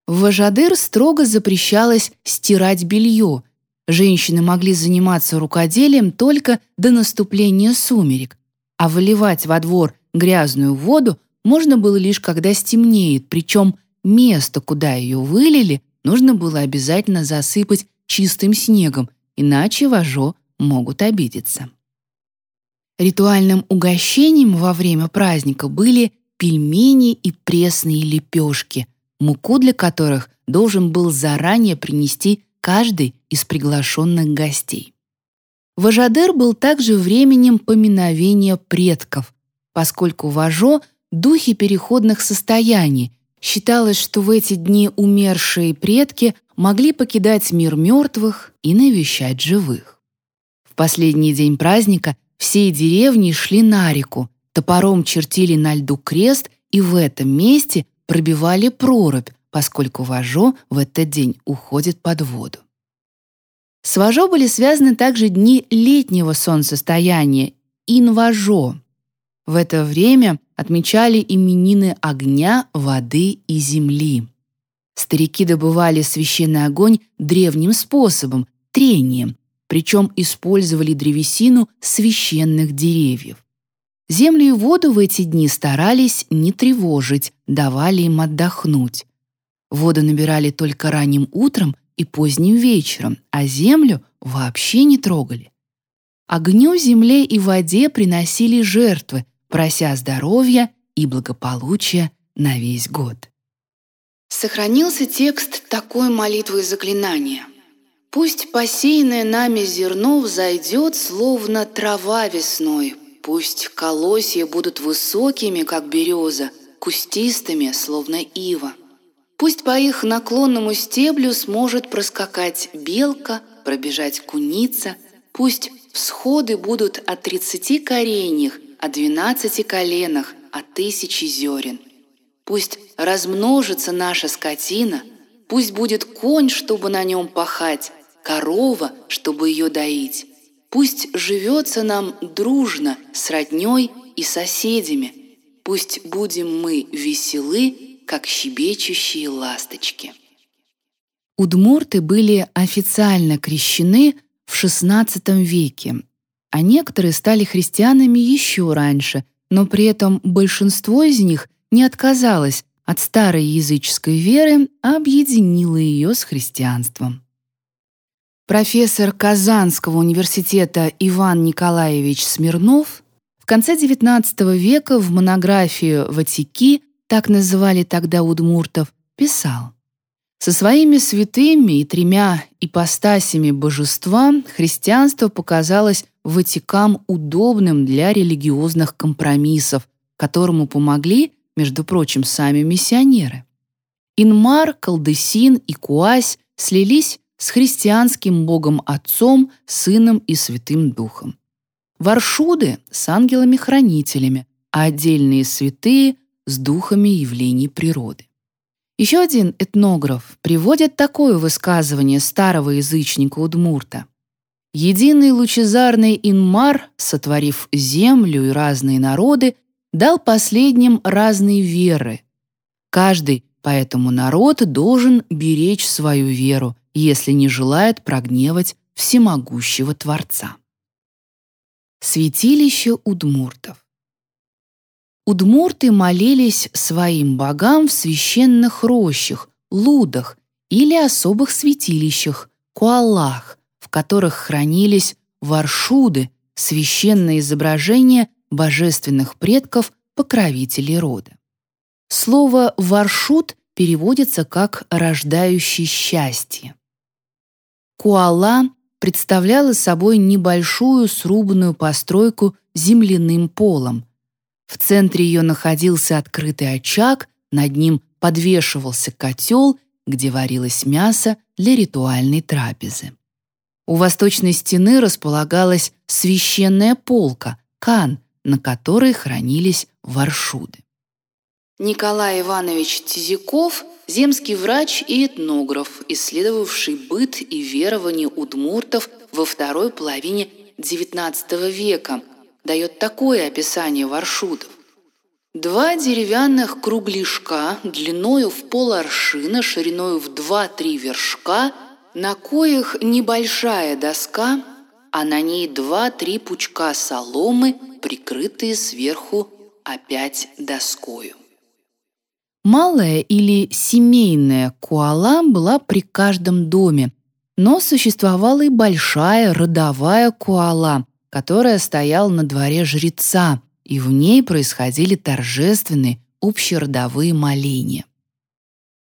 В Важадыр строго запрещалось стирать белье. Женщины могли заниматься рукоделием только до наступления сумерек, а выливать во двор грязную воду можно было лишь когда стемнеет, причем место, куда ее вылили, нужно было обязательно засыпать чистым снегом, иначе вожо могут обидеться. Ритуальным угощением во время праздника были пельмени и пресные лепешки, муку для которых должен был заранее принести каждый из приглашенных гостей. Важадер был также временем поминовения предков, поскольку вожо — духи переходных состояний. Считалось, что в эти дни умершие предки могли покидать мир мертвых и навещать живых. В последний день праздника Всей деревни шли на реку, топором чертили на льду крест и в этом месте пробивали прорубь, поскольку Важо в этот день уходит под воду. С Важо были связаны также дни летнего солнцестояния — Инважо. В это время отмечали именины огня, воды и земли. Старики добывали священный огонь древним способом — трением, причем использовали древесину священных деревьев. Землю и воду в эти дни старались не тревожить, давали им отдохнуть. Воду набирали только ранним утром и поздним вечером, а землю вообще не трогали. Огню, земле и воде приносили жертвы, прося здоровья и благополучия на весь год. Сохранился текст такой молитвы и заклинания – Пусть посеянное нами зерно взойдет, словно трава весной. Пусть колосья будут высокими, как береза, кустистыми, словно ива. Пусть по их наклонному стеблю сможет проскакать белка, пробежать куница. Пусть всходы будут о тридцати кореньях, о двенадцати коленах, о тысячи зерен. Пусть размножится наша скотина, пусть будет конь, чтобы на нем пахать, корова, чтобы ее доить. Пусть живется нам дружно с родней и соседями. Пусть будем мы веселы, как щебечущие ласточки. Удмурты были официально крещены в XVI веке, а некоторые стали христианами еще раньше, но при этом большинство из них не отказалось от старой языческой веры, а объединило ее с христианством. Профессор Казанского университета Иван Николаевич Смирнов в конце XIX века в монографию «Ватики», так называли тогда удмуртов, писал «Со своими святыми и тремя ипостасями божества христианство показалось Ватикам удобным для религиозных компромиссов, которому помогли, между прочим, сами миссионеры. Инмар, Колдесин и Куась слились с христианским Богом Отцом, Сыном и Святым Духом. Варшуды с ангелами-хранителями, а отдельные святые с духами явлений природы. Еще один этнограф приводит такое высказывание старого язычника Удмурта. «Единый лучезарный Инмар, сотворив землю и разные народы, дал последним разные веры. Каждый, поэтому народ, должен беречь свою веру, если не желает прогневать всемогущего Творца. Святилище удмуртов Удмурты молились своим богам в священных рощах, лудах или особых святилищах, куаллах, в которых хранились варшуды, священные изображения божественных предков, покровителей рода. Слово «варшут» переводится как «рождающий счастье». Куала представляла собой небольшую срубанную постройку земляным полом. В центре ее находился открытый очаг, над ним подвешивался котел, где варилось мясо для ритуальной трапезы. У восточной стены располагалась священная полка, кан, на которой хранились варшуды. Николай Иванович Тизяков земский врач и этнограф, исследовавший быт и верование удмуртов во второй половине XIX века, дает такое описание варшутов. Два деревянных кругляшка длиною в пол аршина, шириною в два-три вершка, на коих небольшая доска, а на ней два-три пучка соломы, прикрытые сверху опять доскою. Малая или семейная куала была при каждом доме, но существовала и большая родовая куала, которая стояла на дворе жреца, и в ней происходили торжественные общеродовые моления.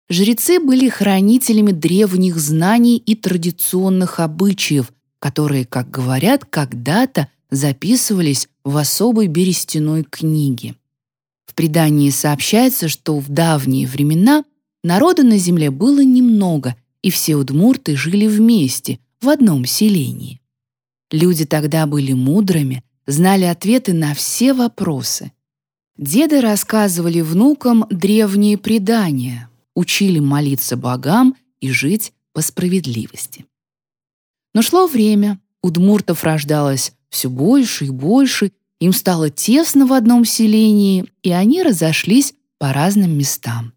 Жрецы были хранителями древних знаний и традиционных обычаев, которые, как говорят, когда-то записывались в особой берестяной книге. В предании сообщается, что в давние времена народа на земле было немного, и все удмурты жили вместе, в одном селении. Люди тогда были мудрыми, знали ответы на все вопросы. Деды рассказывали внукам древние предания, учили молиться богам и жить по справедливости. Но шло время, у дмуртов рождалось все больше и больше, им стало тесно в одном селении, и они разошлись по разным местам.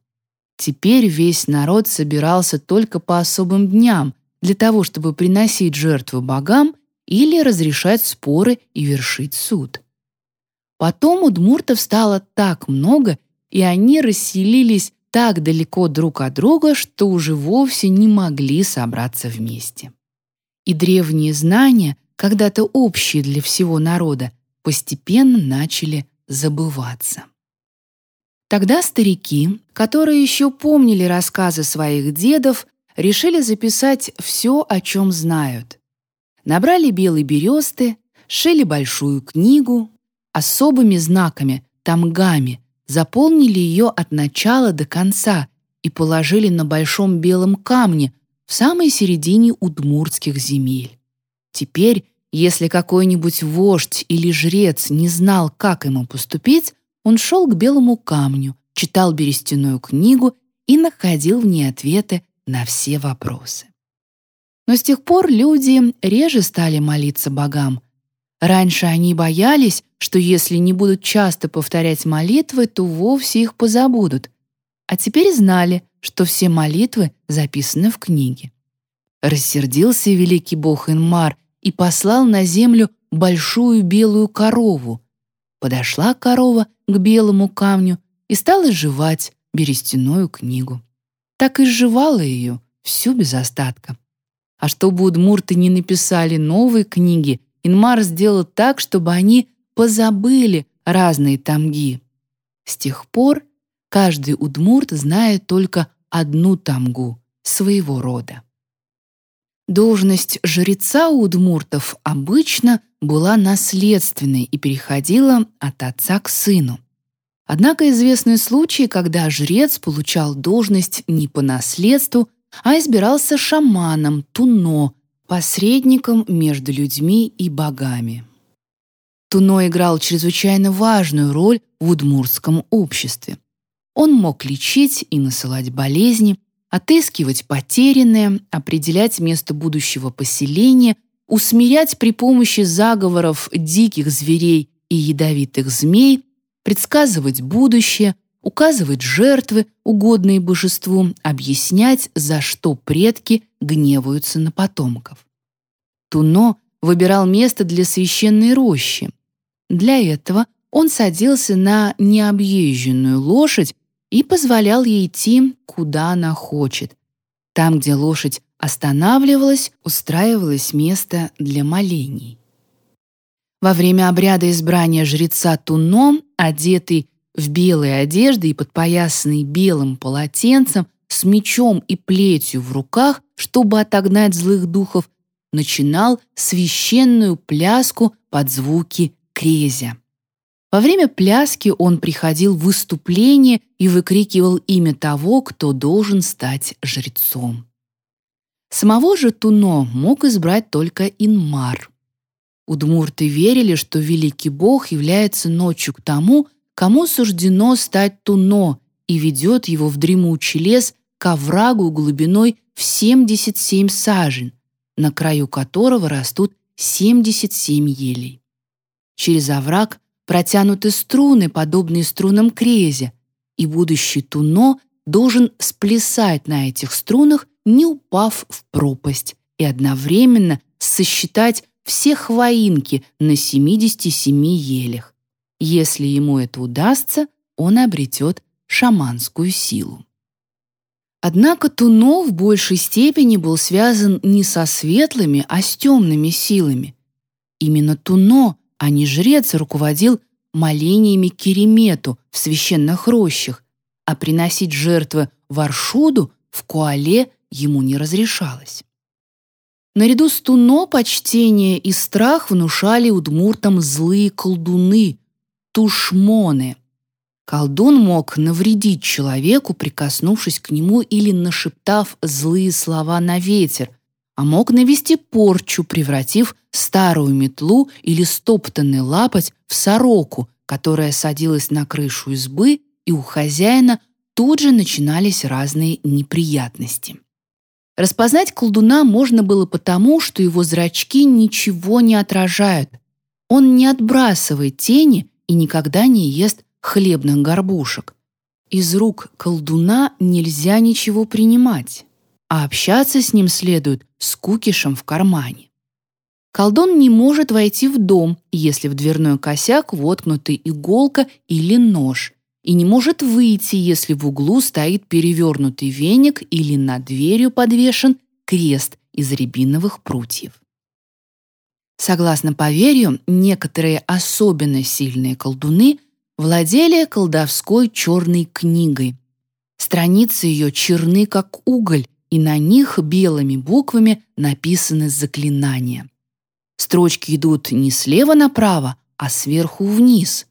Теперь весь народ собирался только по особым дням для того, чтобы приносить жертвы богам или разрешать споры и вершить суд. Потом у дмуртов стало так много, и они расселились так далеко друг от друга, что уже вовсе не могли собраться вместе. И древние знания, когда-то общие для всего народа, постепенно начали забываться. Тогда старики, которые еще помнили рассказы своих дедов, решили записать все, о чем знают. Набрали белые бересты, шили большую книгу, особыми знаками, тамгами, заполнили ее от начала до конца и положили на большом белом камне в самой середине удмуртских земель. Теперь, если какой-нибудь вождь или жрец не знал, как ему поступить, он шел к белому камню, читал берестяную книгу и находил в ней ответы на все вопросы. Но с тех пор люди реже стали молиться богам. Раньше они боялись, что если не будут часто повторять молитвы, то вовсе их позабудут. А теперь знали, что все молитвы записаны в книге. Рассердился великий бог Инмар и послал на землю большую белую корову. Подошла корова к белому камню и стала жевать берестяную книгу. Так и жевала ее всю без остатка. А чтобы удмурты не написали новые книги, Инмар сделал так, чтобы они позабыли разные тамги. С тех пор каждый удмурт знает только одну тамгу своего рода. Должность жреца у удмуртов обычно была наследственной и переходила от отца к сыну. Однако известны случаи, когда жрец получал должность не по наследству, а избирался шаманом Туно, посредником между людьми и богами. Туно играл чрезвычайно важную роль в удмуртском обществе. Он мог лечить и насылать болезни, отыскивать потерянное, определять место будущего поселения, усмирять при помощи заговоров диких зверей и ядовитых змей, предсказывать будущее, указывать жертвы, угодные божеству, объяснять, за что предки гневаются на потомков. Туно выбирал место для священной рощи. Для этого он садился на необъезженную лошадь и позволял ей идти, куда она хочет. Там, где лошадь останавливалась, устраивалось место для молений. Во время обряда избрания жреца Туно, одетый в белые одежды и подпоясанный белым полотенцем, с мечом и плетью в руках, чтобы отогнать злых духов, начинал священную пляску под звуки крезя. Во время пляски он приходил в выступление и выкрикивал имя того, кто должен стать жрецом. Самого же Туно мог избрать только Инмар. Удмурты верили, что великий бог является ночью к тому, кому суждено стать Туно и ведет его в дремучий лес к оврагу глубиной в 77 сажен, на краю которого растут 77 елей. Через овраг протянуты струны, подобные струнам крезя, и будущий Туно должен сплясать на этих струнах, не упав в пропасть, и одновременно сосчитать все хвоинки на 77 елях. Если ему это удастся, он обретет шаманскую силу. Однако Туно в большей степени был связан не со светлыми, а с темными силами. Именно Туно, а не жрец, руководил молениями Керемету в священных рощах, а приносить жертвы в Аршуду в Куале ему не разрешалось. Наряду с Туно почтение и страх внушали удмуртам злые колдуны, тушмоны. Колдун мог навредить человеку, прикоснувшись к нему или нашептав злые слова на ветер, а мог навести порчу, превратив старую метлу или стоптанный лапоть в сороку, которая садилась на крышу избы, и у хозяина тут же начинались разные неприятности. Распознать колдуна можно было потому, что его зрачки ничего не отражают. Он не отбрасывает тени и никогда не ест хлебных горбушек. Из рук колдуна нельзя ничего принимать, а общаться с ним следует с кукишем в кармане. Колдун не может войти в дом, если в дверной косяк воткнуты иголка или нож, и не может выйти, если в углу стоит перевернутый веник или над дверью подвешен крест из рябиновых прутьев. Согласно поверью, некоторые особенно сильные колдуны владели колдовской черной книгой. Страницы ее черны, как уголь, и на них белыми буквами написаны заклинания. Строчки идут не слева направо, а сверху вниз.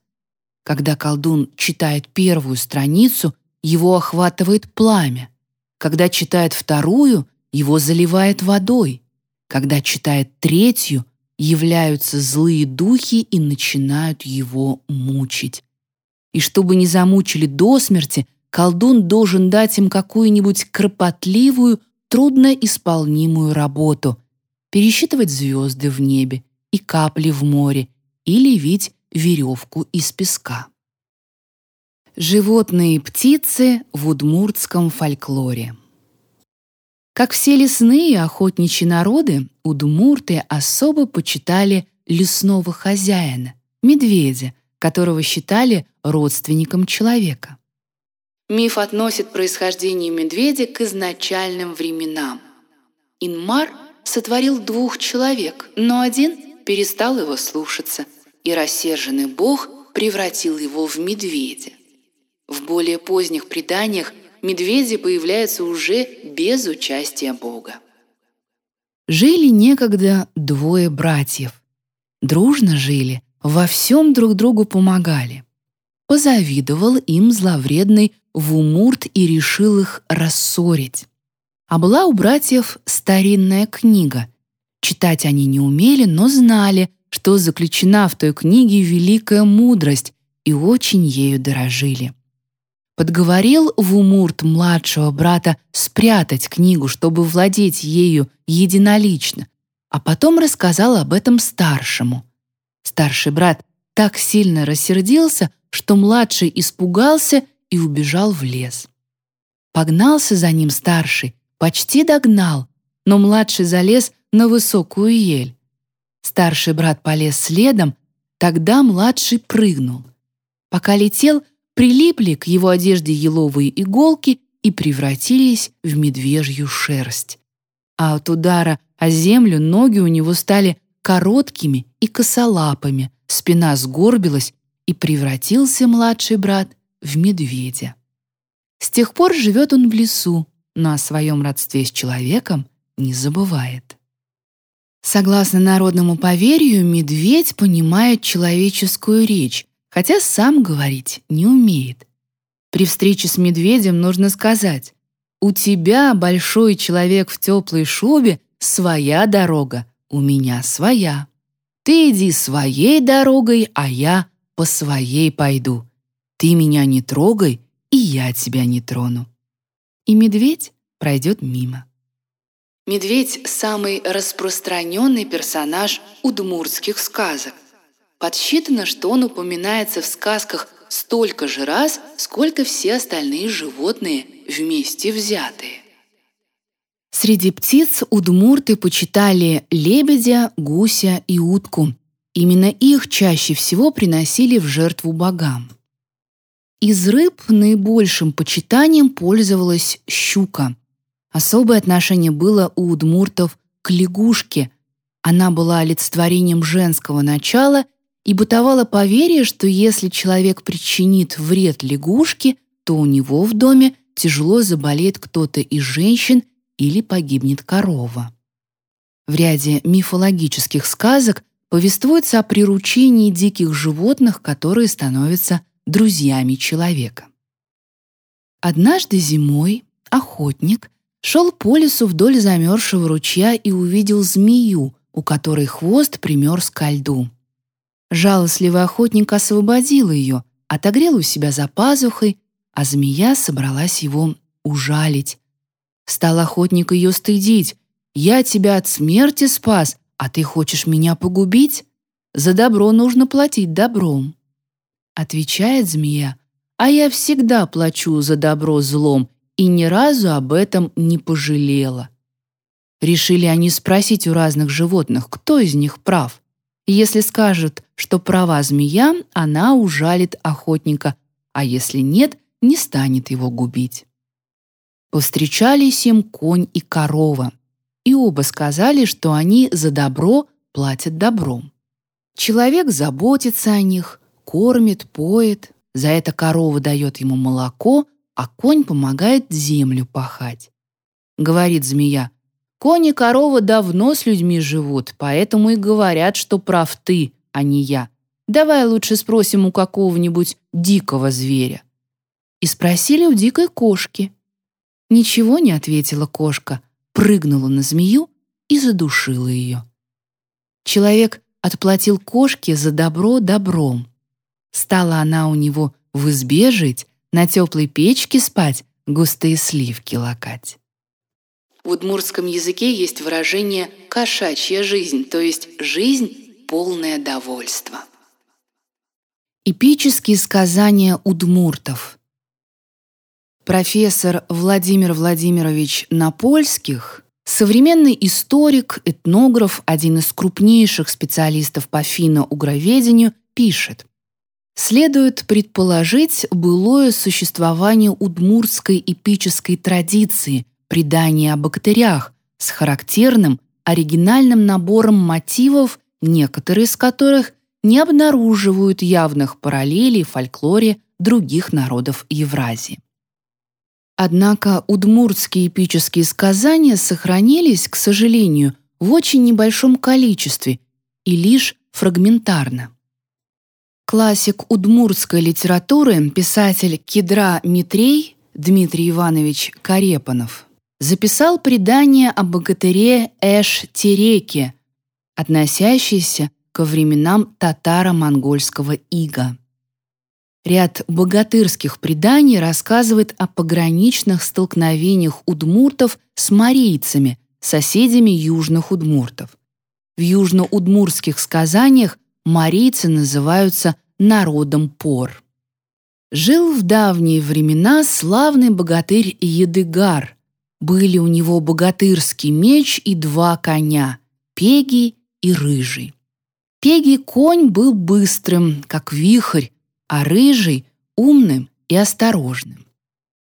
Когда колдун читает первую страницу, его охватывает пламя. Когда читает вторую, его заливает водой. Когда читает третью, являются злые духи и начинают его мучить. И чтобы не замучили до смерти, колдун должен дать им какую-нибудь кропотливую, трудноисполнимую работу — пересчитывать звезды в небе и капли в море или вить веревку из песка. Животные и птицы в удмуртском фольклоре. Как все лесные охотничьи народы, удмурты особо почитали лесного хозяина, медведя, которого считали родственником человека. Миф относит происхождение медведя к изначальным временам. Инмар сотворил двух человек, но один перестал его слушаться – и рассерженный бог превратил его в медведя. В более поздних преданиях медведи появляются уже без участия бога. Жили некогда двое братьев. Дружно жили, во всем друг другу помогали. Позавидовал им зловредный Вумурт и решил их рассорить. А была у братьев старинная книга. Читать они не умели, но знали, что заключена в той книге великая мудрость, и очень ею дорожили. Подговорил Вумурт младшего брата спрятать книгу, чтобы владеть ею единолично, а потом рассказал об этом старшему. Старший брат так сильно рассердился, что младший испугался и убежал в лес. Погнался за ним старший, почти догнал, но младший залез на высокую ель. Старший брат полез следом, тогда младший прыгнул. Пока летел, прилипли к его одежде еловые иголки и превратились в медвежью шерсть. А от удара о землю ноги у него стали короткими и косолапыми, спина сгорбилась, и превратился младший брат в медведя. С тех пор живет он в лесу, но о своем родстве с человеком не забывает. Согласно народному поверью, медведь понимает человеческую речь, хотя сам говорить не умеет. При встрече с медведем нужно сказать «У тебя, большой человек в теплой шубе, своя дорога, у меня своя. Ты иди своей дорогой, а я по своей пойду. Ты меня не трогай, и я тебя не трону». и медведь пройдет мимо. Медведь – самый распространенный персонаж удмуртских сказок. Подсчитано, что он упоминается в сказках столько же раз, сколько все остальные животные вместе взятые. Среди птиц удмурты почитали лебедя, гуся и утку. Именно их чаще всего приносили в жертву богам. Из рыб наибольшим почитанием пользовалась щука. Особое отношение было у удмуртов к лягушке. Она была олицетворением женского начала и бытовало поверье, что если человек причинит вред лягушке, то у него в доме тяжело заболеет кто-то из женщин или погибнет корова. В ряде мифологических сказок повествуется о приручении диких животных, которые становятся друзьями человека. Однажды зимой охотник шел по лесу вдоль замерзшего ручья и увидел змею, у которой хвост примерз ко льду. Жалостливый охотник освободил ее, отогрел у себя за пазухой, а змея собралась его ужалить. Стал охотник ее стыдить. «Я тебя от смерти спас, а ты хочешь меня погубить? За добро нужно платить добром». Отвечает змея, «А я всегда плачу за добро злом и ни разу об этом не пожалела». Решили они спросить у разных животных, кто из них прав. Если скажут, что права змея, она ужалит охотника, а если нет, не станет его губить. Повстречались им конь и корова, и оба сказали, что они за добро платят добром. Человек заботится о них, кормит, поет, за это корова дает ему молоко, а конь помогает землю пахать. Говорит змея, конь и корова давно с людьми живут, поэтому и говорят, что прав ты, а не я. Давай лучше спросим у какого-нибудь дикого зверя. И спросили у дикой кошки. Ничего не ответила кошка, прыгнула на змею и задушила ее. Человек отплатил кошке за добро добром. Стала она у него в избе жить, на теплой печке спать, густые сливки лакать. В удмуртском языке есть выражение «кошачья жизнь», то есть «жизнь, полное довольство». Эпические сказания удмуртов – Профессор Владимир Владимирович Напольских, современный историк, этнограф, один из крупнейших специалистов по финно-угроведению, пишет, Следует предположить былое существование удмуртской эпической традиции предания о бактериях с характерным оригинальным набором мотивов, некоторые из которых не обнаруживают явных параллелей в фольклоре других народов Евразии. Однако удмуртские эпические сказания сохранились, к сожалению, в очень небольшом количестве и лишь фрагментарно. Классик удмуртской литературы, писатель Кедра Митрей Дмитрий Иванович Карепанов записал предание о богатыре Эш-Тереке, относящееся ко временам татаро-монгольского ига. Ряд богатырских преданий рассказывает о пограничных столкновениях удмуртов с марийцами, соседями южных удмуртов. В южно-удмуртских сказаниях марийцы называются народом пор. Жил в давние времена славный богатырь Едыгар. Были у него богатырский меч и два коня — Пегий и Рыжий. Пегий конь был быстрым, как вихрь, а рыжий — умным и осторожным.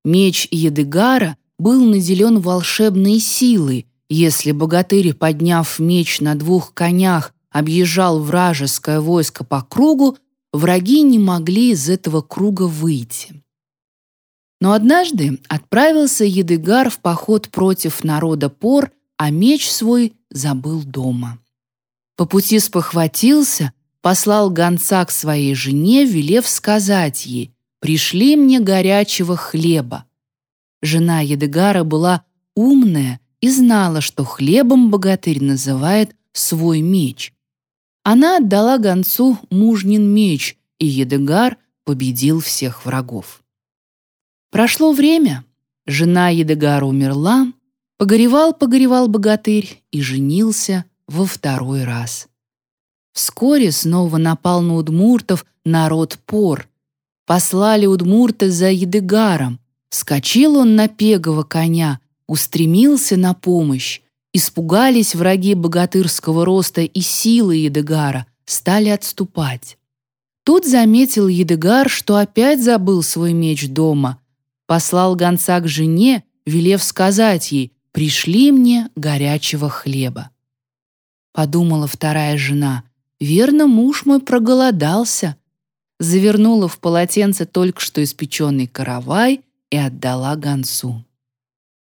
Меч Едыгара был наделен волшебной силой, если богатырь, подняв меч на двух конях, объезжал вражеское войско по кругу, враги не могли из этого круга выйти. Но однажды отправился Едыгар в поход против народа Пор, а меч свой забыл дома. По пути спохватился послал гонца к своей жене, велев сказать ей «Пришли мне горячего хлеба». Жена Едыгара была умная и знала, что хлебом богатырь называет свой меч. Она отдала гонцу мужнин меч, и Едыгар победил всех врагов. Прошло время, жена Едыгара умерла, погоревал-погоревал богатырь и женился во второй раз. Вскоре снова напал на удмуртов народ пор. Послали удмурты за Едыгаром. Скочил он на пегого коня, устремился на помощь. Испугались враги богатырского роста и силы Едыгара, стали отступать. Тут заметил Едыгар, что опять забыл свой меч дома. Послал гонца к жене, велев сказать ей «Пришли мне горячего хлеба». Подумала вторая жена, верно, муж мой проголодался. Завернула в полотенце только что испеченный каравай и отдала гонцу.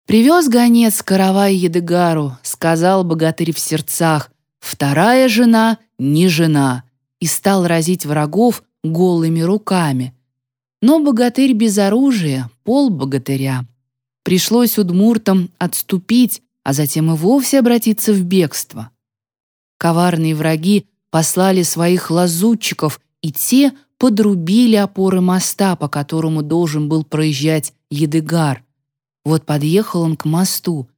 Привез гонец каравай Едыгару, сказал богатырь в сердцах, вторая жена не жена, и стал разить врагов голыми руками. Но богатырь без оружия, пол богатыря. Пришлось удмуртам отступить, а затем и вовсе обратиться в бегство. Коварные враги послали своих лазутчиков, и те подрубили опоры моста, по которому должен был проезжать Едыгар. Вот подъехал он к мосту.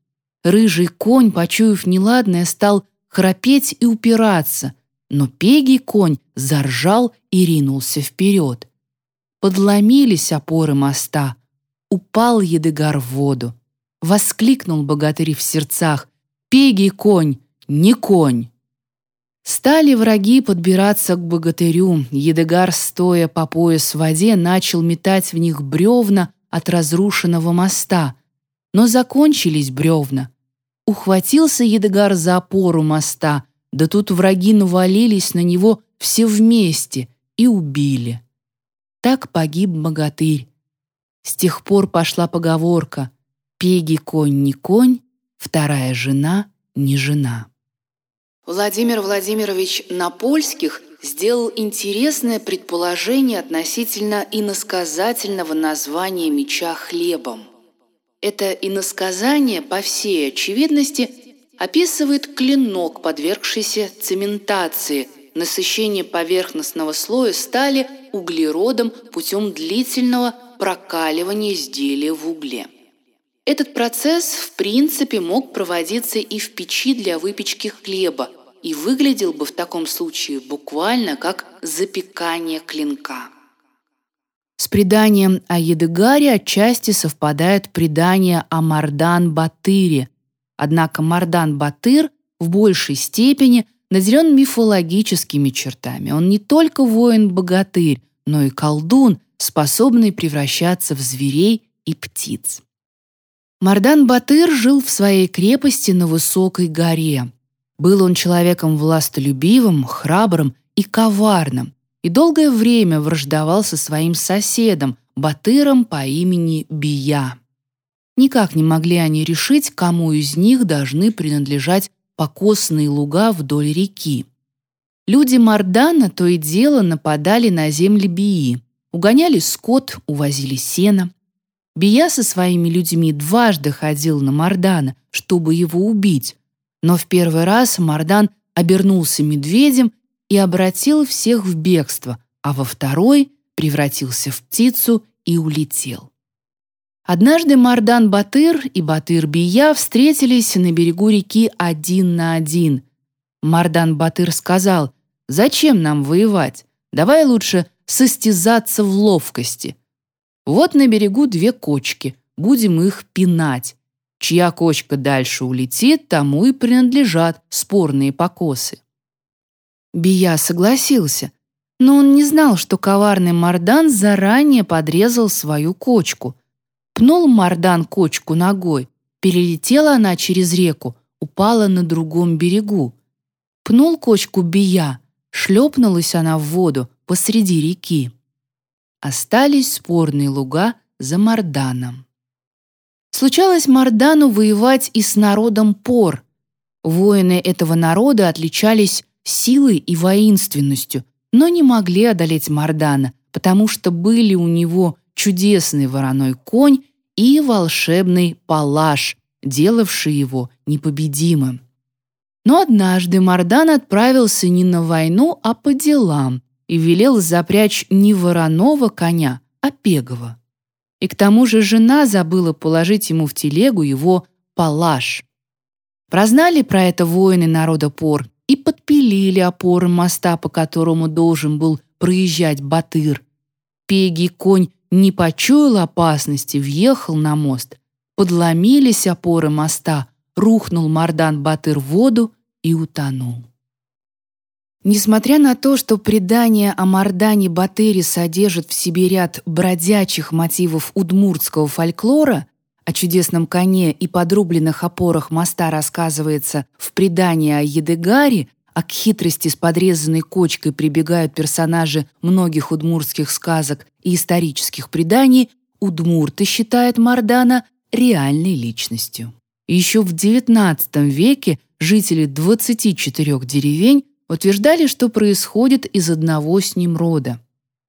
Рыжий конь, почуяв неладное, стал храпеть и упираться, но пегий конь заржал и ринулся вперед. Подломились опоры моста. Упал Едыгар в воду. Воскликнул богатырь в сердцах. «Пегий конь, не конь!» Стали враги подбираться к богатырю. Едыгар, стоя по пояс в воде, начал метать в них бревна от разрушенного моста. Но закончились бревна. Ухватился Едыгар за опору моста, да тут враги навалились на него все вместе и убили. Так погиб богатырь. С тех пор пошла поговорка «Пеги конь не конь, вторая жена не жена». Владимир Владимирович Напольских сделал интересное предположение относительно иносказательного названия меча хлебом. Это иносказание, по всей очевидности, описывает клинок, подвергшийся цементации, насыщение поверхностного слоя стали углеродом путем длительного прокаливания изделия в угле. Этот процесс, в принципе, мог проводиться и в печи для выпечки хлеба, и выглядел бы в таком случае буквально как запекание клинка. С преданием о Едыгаре отчасти совпадает предание о Мардан-Батыре, однако Мардан-Батыр в большей степени наделен мифологическими чертами. Он не только воин-богатырь, но и колдун, способный превращаться в зверей и птиц. Мардан-Батыр жил в своей крепости на высокой горе. Был он человеком властолюбивым, храбрым и коварным, и долгое время враждовал со своим соседом, Батыром по имени Бия. Никак не могли они решить, кому из них должны принадлежать покосные луга вдоль реки. Люди Мардана то и дело нападали на земли Бии, угоняли скот, увозили сено. Бия со своими людьми дважды ходил на Мардана, чтобы его убить, но в первый раз Мардан обернулся медведем и обратил всех в бегство, а во второй превратился в птицу и улетел. Однажды Мардан Батыр и Батыр Бия встретились на берегу реки один на один. Мардан Батыр сказал, «Зачем нам воевать? Давай лучше состязаться в ловкости. Вот на берегу две кочки, будем их пинать. Чья кочка дальше улетит, тому и принадлежат спорные покосы. Бия согласился, но он не знал, что коварный Мардан заранее подрезал свою кочку. Пнул Мардан кочку ногой, перелетела она через реку, упала на другом берегу. Пнул кочку Бия, шлепнулась она в воду посреди реки. Остались спорные луга за Марданом. Случалось Мардану воевать и с народом Пор. Воины этого народа отличались силой и воинственностью, но не могли одолеть Мардана, потому что были у него чудесный вороной конь и волшебный палаш, делавший его непобедимым. Но однажды Мардан отправился не на войну, а по делам и велел запрячь не вороного коня, а пегого. и к тому же жена забыла положить ему в телегу его палаш. Прознали про это воины народа Пор и подпилили опоры моста, по которому должен был проезжать Батыр. Пегий конь не почуял опасности, въехал на мост. Подломились опоры моста, рухнул Мардан Батыр в воду и утонул. Несмотря на то, что предание о Мардане Батыре содержит в себе ряд бродячих мотивов удмуртского фольклора, о чудесном коне и подрубленных опорах моста рассказывается в предании о Едыгаре, а к хитрости с подрезанной кочкой прибегают персонажи многих удмуртских сказок и исторических преданий, удмурты считают Мардана реальной личностью. Еще в XIX веке жители 24 деревень утверждали, что происходит из одного с ним рода.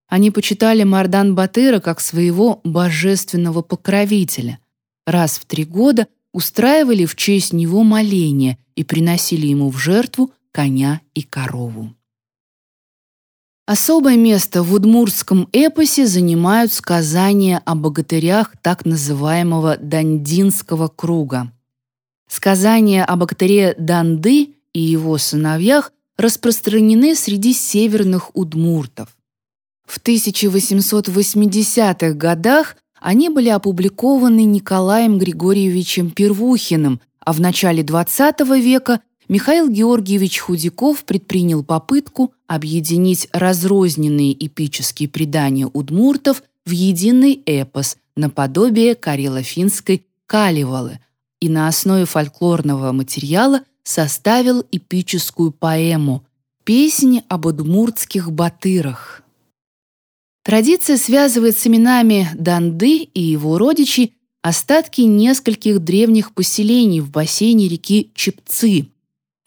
Они почитали Мардан Батыра как своего божественного покровителя. Раз в три года устраивали в честь него моления и приносили ему в жертву коня и корову. Особое место в удмуртском эпосе занимают сказания о богатырях так называемого Дандинского круга. Сказания о богатыре Данды и его сыновьях распространены среди северных удмуртов. В 1880-х годах они были опубликованы Николаем Григорьевичем Первухиным, а в начале XX века Михаил Георгиевич Худяков предпринял попытку объединить разрозненные эпические предания удмуртов в единый эпос наподобие карело-финской «Калевалы» и на основе фольклорного материала составил эпическую поэму «Песнь об удмуртских батырах». Традиция связывает с именами Данды и его родичей остатки нескольких древних поселений в бассейне реки Чепцы,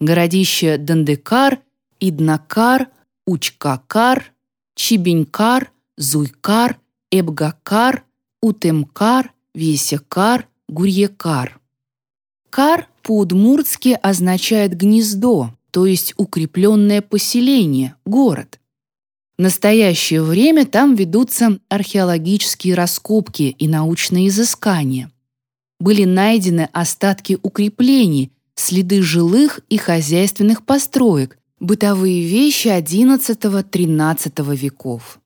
городища Дандекар, Иднакар, Учкакар, Чибенькар, Зуйкар, Эбгакар, Утемкар, Весякар, Гурьекар. Кар по-удмуртски означает «гнездо», то есть укрепленное поселение, город. В настоящее время там ведутся археологические раскопки и научные изыскания. Были найдены остатки укреплений, следы жилых и хозяйственных построек, бытовые вещи XI-XIII веков.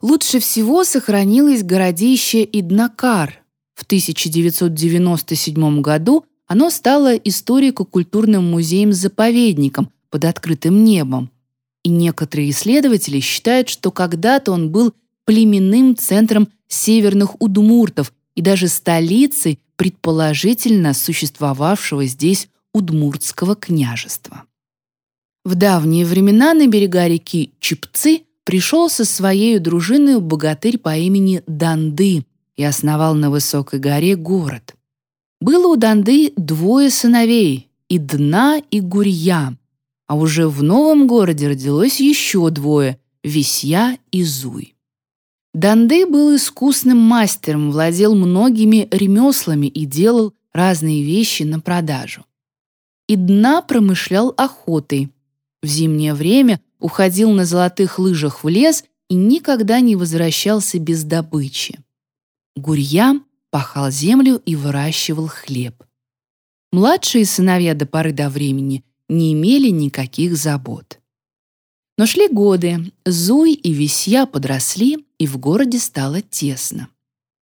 Лучше всего сохранилось городище Иднакар. В 1997 году оно стало историко-культурным музеем-заповедником под открытым небом. И некоторые исследователи считают, что когда-то он был племенным центром северных удмуртов и даже столицей предположительно существовавшего здесь Удмуртского княжества. В давние времена на берега реки Чепцы пришел со своей дружиной богатырь по имени Данды и основал на высокой горе город. Было у Данды двое сыновей — и Дна, и Гурья, а уже в новом городе родилось еще двое — Висья и Зуй. Данды был искусным мастером, владел многими ремеслами и делал разные вещи на продажу. И Дна промышлял охотой. В зимнее время уходил на золотых лыжах в лес и никогда не возвращался без добычи. Гурья пахал землю и выращивал хлеб. Младшие сыновья до поры до времени не имели никаких забот. Но шли годы, Зуй и Висья подросли, и в городе стало тесно.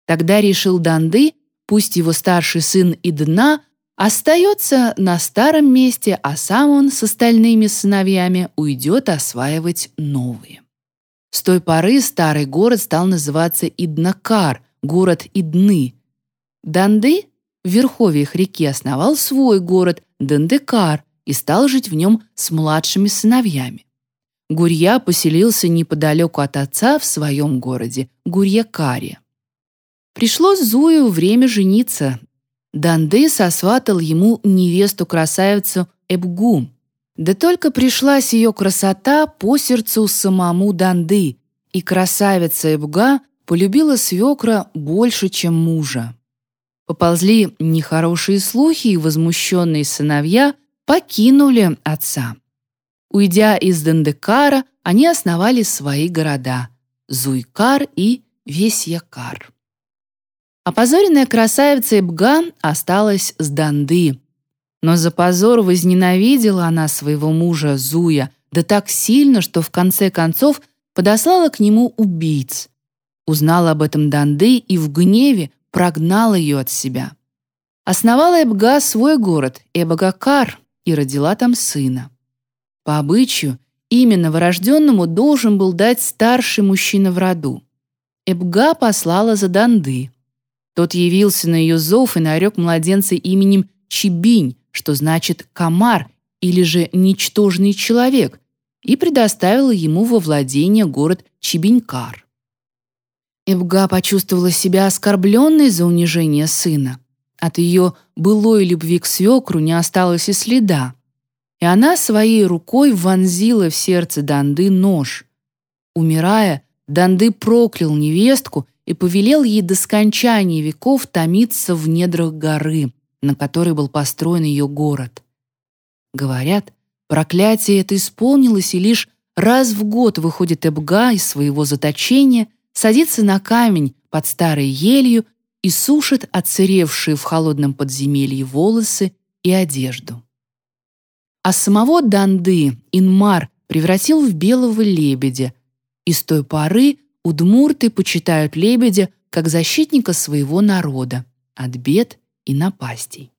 Тогда решил Данды, пусть его старший сын Идна остается на старом месте, а сам он с остальными сыновьями уйдет осваивать новые. С той поры старый город стал называться Иднакар, город Идны. Данды в верховьях реки основал свой город Дандекар и стал жить в нем с младшими сыновьями. Гурья поселился неподалеку от отца в своем городе, Гурьякаре. Пришло Зую время жениться. Данды сосватал ему невесту-красавицу Эбгу. Да только пришлась ее красота по сердцу самому Данды, и красавица Эбга полюбила свекра больше, чем мужа. Поползли нехорошие слухи, и возмущенные сыновья покинули отца. Уйдя из Дендекара, они основали свои города — Зуйкар и Весьякар. Опозоренная красавица Эбга осталась с Данды. Но за позор возненавидела она своего мужа Зуя, да так сильно, что в конце концов подослала к нему убийц. Узнала об этом Данды и в гневе прогнала ее от себя. Основала Эбга свой город, Эбагакар, и родила там сына. По обычаю, именно новорожденному должен был дать старший мужчина в роду. Эбга послала за Данды. Тот явился на ее зов и нарек младенца именем Чибинь, что значит «комар» или же «ничтожный человек», и предоставила ему во владение город Чибинькар. Эбга почувствовала себя оскорбленной за унижение сына. От ее былой любви к свекру не осталось и следа. И она своей рукой вонзила в сердце Данды нож. Умирая, Данды проклял невестку и повелел ей до скончания веков томиться в недрах горы, на которой был построен ее город. Говорят, проклятие это исполнилось, и лишь раз в год выходит Эбга из своего заточения, садится на камень под старой елью и сушит отсыревшие в холодном подземелье волосы и одежду. А самого Данды Инмар превратил в белого лебедя, и с той поры удмурты почитают лебедя как защитника своего народа от бед и напастей.